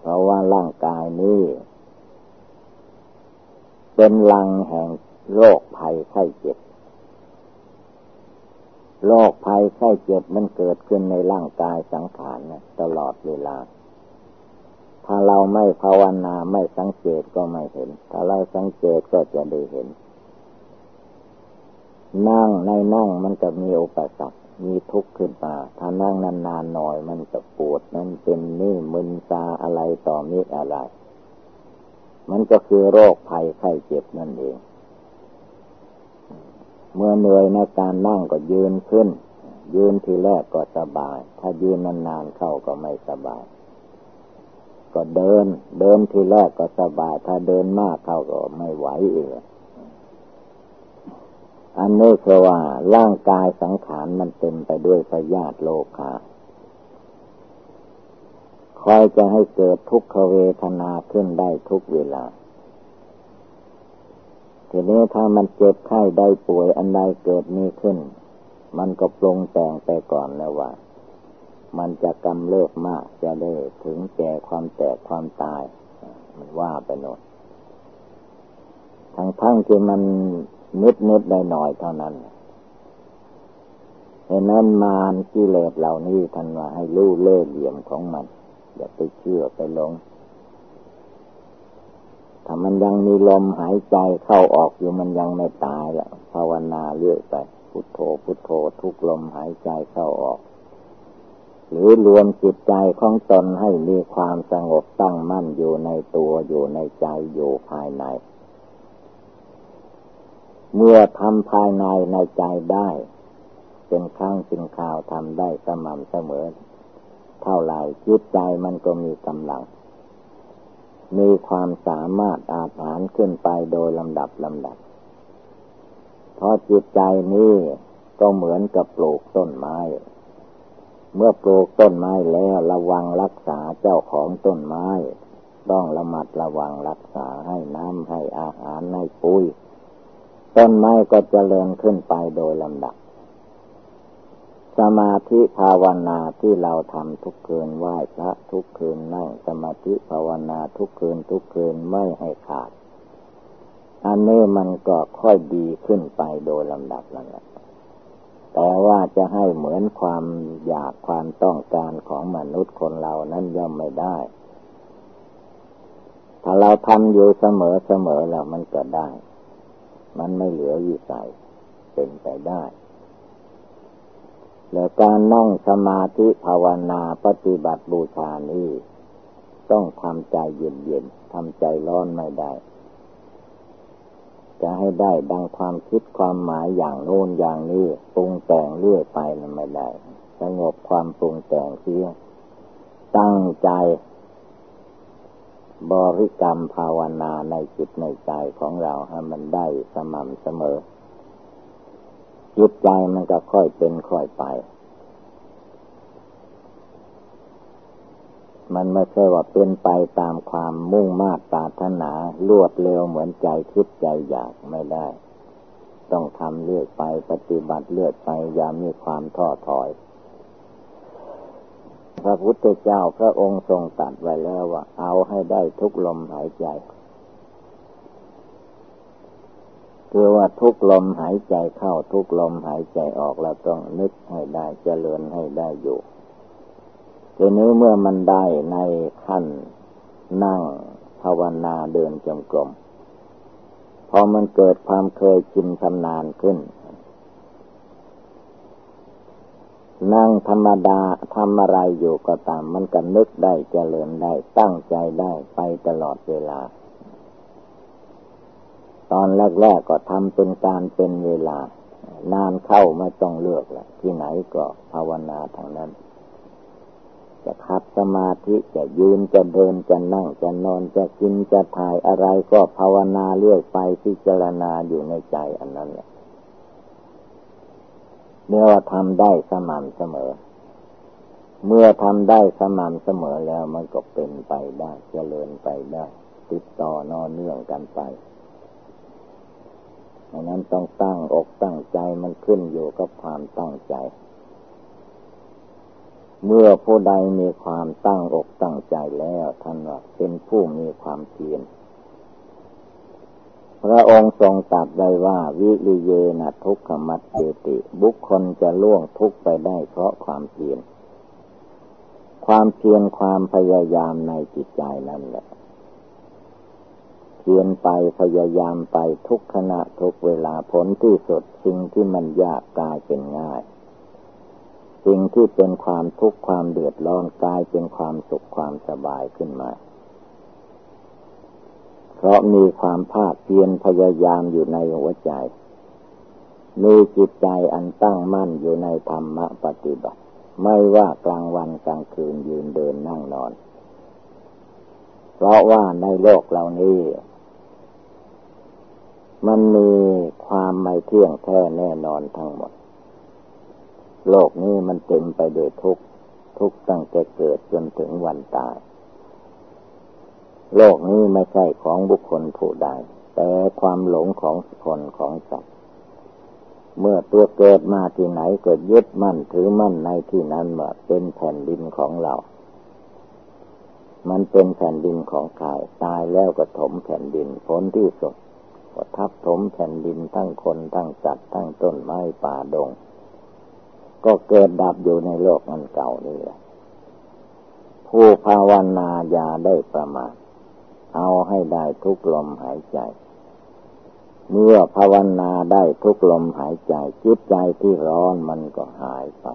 เพราะว่าร่างกายนี้ เป็นลังแห่งโรคภัยไข้เจ็บ โรคภัยไข้เจ็บมันเกิดขึ้นในร่างกายสังขารนะตลอดเวลา ถ้าเราไม่ภาวนาไม่สังเกตก็ไม่เห็น ถ้าเราสังเกตก็จะได้เห็น นั่งในนั่งมันจะมีอุปสรรค มีทุกข์ขึ้นมา ถ้านั่งนานๆหน่อยมันจะปวดนั่นเป็นนี่มึนซาอะไรต่อมิอะไร มันก็คือโรคภัยไข้เจ็บนั่นเอง เมื่อเหนื่อยในการนั่งก็ยืนขึ้น ยืนทีแรกก็สบาย ถ้ายืนนานๆเข้าก็ไม่สบาย ก็เดิน เดินทีแรกก็สบาย ถ้าเดินมากเข้าก็ไม่ไหวเองอันนี้คือว่าร่างกายสังขารมันเต็มไปด้วยพยาธิโลคา คอยจะให้เกิดทุกขเวทนาขึ้นได้ทุกเวลา ทีนี้ถ้ามันเจ็บไข้ได้ป่วยอันใดเกิดมีขึ้น มันก็ปรงแต่งไปก่อนแล้วว่า มันจะกำเริบมากจะได้ถึงแก่ความแตกความตาย มันว่าไปโน่นทั้งทั้งที่มันนิดนิดได้หน่อยเท่านั้นเห็นนั้นมารกิเลสเหล่านี้ท่านว่าให้รู้เล่ห์เหลี่ยมของมัน อย่าไปเชื่อไปหลงถ้ามันยังมีลมหายใจเข้าออกอยู่มันยังไม่ตายแล้วภาวนาเรื่อยไป พุทโธพุทโธทุกลมหายใจเข้าออก หรือรวมจิตใจของตนให้มีความสงบตั้งมั่นอยู่ในตัวอยู่ในใจอยู่ภายใน เมื่อทำภายในในใจได้ เป็นครั้งเป็นข่าวทำได้สม่ำเสมอ เท่าไรจิตใจมันก็มีกำลัง มีความสามารถอาถานขึ้นไปโดยลำดับลำดับเพราะจิตใจนี้ก็เหมือนกับปลูกต้นไม้ เมื่อปลูกต้นไม้แล้วระวังรักษาเจ้าของต้นไม้ ต้องระมัดระวังรักษาให้น้ำให้อาหารให้ปุ๋ย ต้นไม้ก็จเจริญขึ้นไปโดยลำดับ สมาธิภาวนาที่เราทำทุกคืนไหว้พระทุกคืนนั่งสมาธิภาวนาทุกคืนทุกคืนไม่ให้ขาด อันนี้มันก็ค่อยดีขึ้นไปโดยลำดับนั่นแหละแต่ว่าจะให้เหมือนความอยากความต้องการของมนุษย์คนเรานั้นย่อมไม่ได้ ถ้าเราทำอยู่เสมอเสมอแล้วมันก็ได้ มันไม่เหลือวิสัยเป็นไปได้ แล้วการนั่งสมาธิภาวนาปฏิบัติบูชานี้ต้องทำใจเย็นๆทำใจร้อนไม่ได้ จะให้ได้ดังความคิดความหมายอย่างโน้นอย่างนี้ปรุงแต่งเรื่อยไปนั้นไม่ได้ สงบความปรุงแต่งเสียตั้งใจ บริกรรมภาวนาในจิตในใจของเราให้มันได้สม่ำเสมอ จิตใจมันก็ค่อยเป็นค่อยไป มันไม่ใช่ว่าเป็นไปตามความมุ่งมา่ปรารถนาลวดเร็วเหมือนใจคิดใจอยากไม่ได้ ต้องทำเลือกไปปฏิบัติเลือกไปอย่ามีความท้อถอย พระพุทธเจ้าพระองค์ทรงตัดไว้แล้วว่า เอาให้ได้ทุกลมหายใจ คือว่าทุกลมหายใจเข้าทุกลมหายใจออกเราต้องนึกให้ได้เจริญให้ได้อยู่ทีนี้เมื่อมันได้ในขั้นนั่งภาวนาเดินจงกรมพอมันเกิดความเคยชินชำนาญขึ้น นั่งธรรมดาทำอะไรอยู่ก็ตาม มันก็นึกได้เจริญได้ตั้งใจได้ไปตลอดเวลา ตอนแรกๆก็ทำเป็นการเป็นเวลา นานเข้าไม่ต้องเลือกละที่ไหนก็ภาวนาทางนั้น จะขัดสมาธิจะยืนจะเดินจะนั่งจะนอนจะกินจะถ่ายอะไรก็ภาวนาเรื่อยไปพิจารณาอยู่ในใจอันนั้นแหละเมื่อว่าทำได้สม่ำเสมอ เมื่อทำได้สม่ำเสมอแล้วมันก็เป็นไปได้ เจริญไปได้ ติดต่อนอนเนื่องกันไป ดังนั้นต้องตั้งอกตั้งใจมันขึ้นอยู่กับความตั้งใจ เมื่อผู้ใดมีความตั้งอกตั้งใจแล้วท่านว่าเป็นผู้มีความเพียรพระองค์ทรงตรัสไว้ว่า วิริเยนะทุกขมัดเจติ บุคคลจะล่วงทุกไปได้เพราะความเพียรความเพียรความพยายามในจิตใจนั่นแหละ พียรไปพยายามไปทุกขณะทุกเวลาผลที่สุดสิ่งที่มันยากกลายเป็นง่าย สิ่งที่เป็นความทุกข์ความเดือดร้อนกลายเป็นความสุขความสบายขึ้นมา เพราะมีความภาคเพียรพยายามอยู่ในหัวใจ มีจิตใจอันตั้งมั่นอยู่ในธรรมะปฏิบัติ ไม่ว่ากลางวันกลางคืนยืนเดินนั่งนอนเพราะว่าในโลกเหล่านี้ มันมีความไม่เที่ยงแท้แน่นอนทั้งหมด โลกนี้มันเต็มไปด้วยทุกทุกตั้งแต่เกิดจนถึงวันตาย โลกนี้ไม่ใช่ของบุคคลผู้ใด แต่ความหลงของคนของสัตว์ เมื่อตัวเกิดมาที่ไหนก็ยึดมั่นถือมั่นในที่นั้นว่าเป็นแผ่นดินของเรา มันเป็นแผ่นดินของกายตายแล้วก็ถมแผ่นดินผลที่สุด ก็ทับถมแผ่นดินทั้งคนทั้งสัตว์ทั้งต้นไม้ป่าดง ก็เกิดดับอยู่ในโลกมันเก่านี่แหละผู้ภาวนาอย่าได้ประมาทเอาให้ได้ทุกลมหายใจ เมื่อภาวนาได้ทุกลมหายใจ จิตใจที่ร้อนมันก็หายไป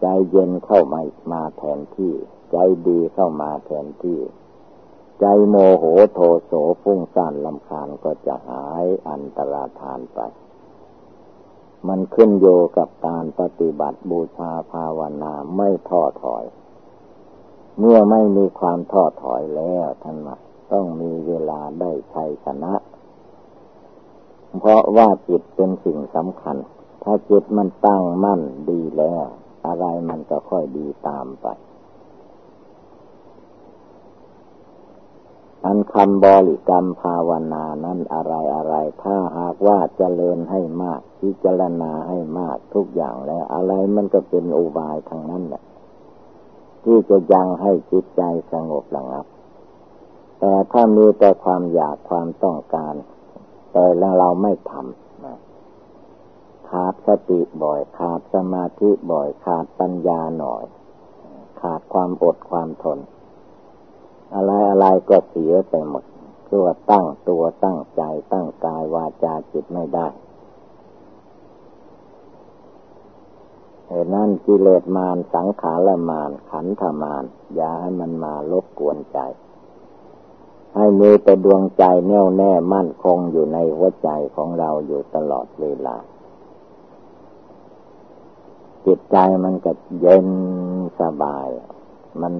ใจเย็นเข้ามามาแทนที่ ใจดีเข้ามาแทนที่ ใจโมโหโทโสฟุ้งซ่านลำคาญก็จะหายอันตรธานไป มันขึ้นโยกับการปฏิบัติบูชาภาวนาไม่ท้อถอย เมื่อไม่มีความท้อถอยแล้วท่านว่าต้องมีเวลาได้ชัยชนะ เพราะว่าจิตเป็นสิ่งสำคัญ ถ้าจิตมันตั้งมั่นดีแล้ว อะไรมันก็ค่อยดีตามไป อันคำบริกรรมภาวนานั้นอะไรอะไร ถ้าหากว่าเจริญให้มากพิจารณาให้มากทุกอย่างแล้ว อะไรมันก็เป็นอุบายทางนั้นแหละที่จะยังให้จิตใจสงบระงับ แต่ถ้ามีแต่ความอยากความต้องการ แต่แล้วเราไม่ทำขาดสติบ่อย ขาดสมาธิบ่อย ขาดปัญญาหน่อย ขาดความอดความทน อะไรอะไรก็เสียไปหมดคือว่าตั้งตัวตั้งใจตั้งกายวาจาจิตไม่ได้เหตุนั้นกิเลสมารสังขารมารขันธมารอย่าให้มันมาลบกวนใจ ให้มีแต่ดวงใจแน่วแน่มั่นคงอยู่ในหัวใจของเราอยู่ตลอดเวลา จิตใจมันก็เย็นสบาย มัน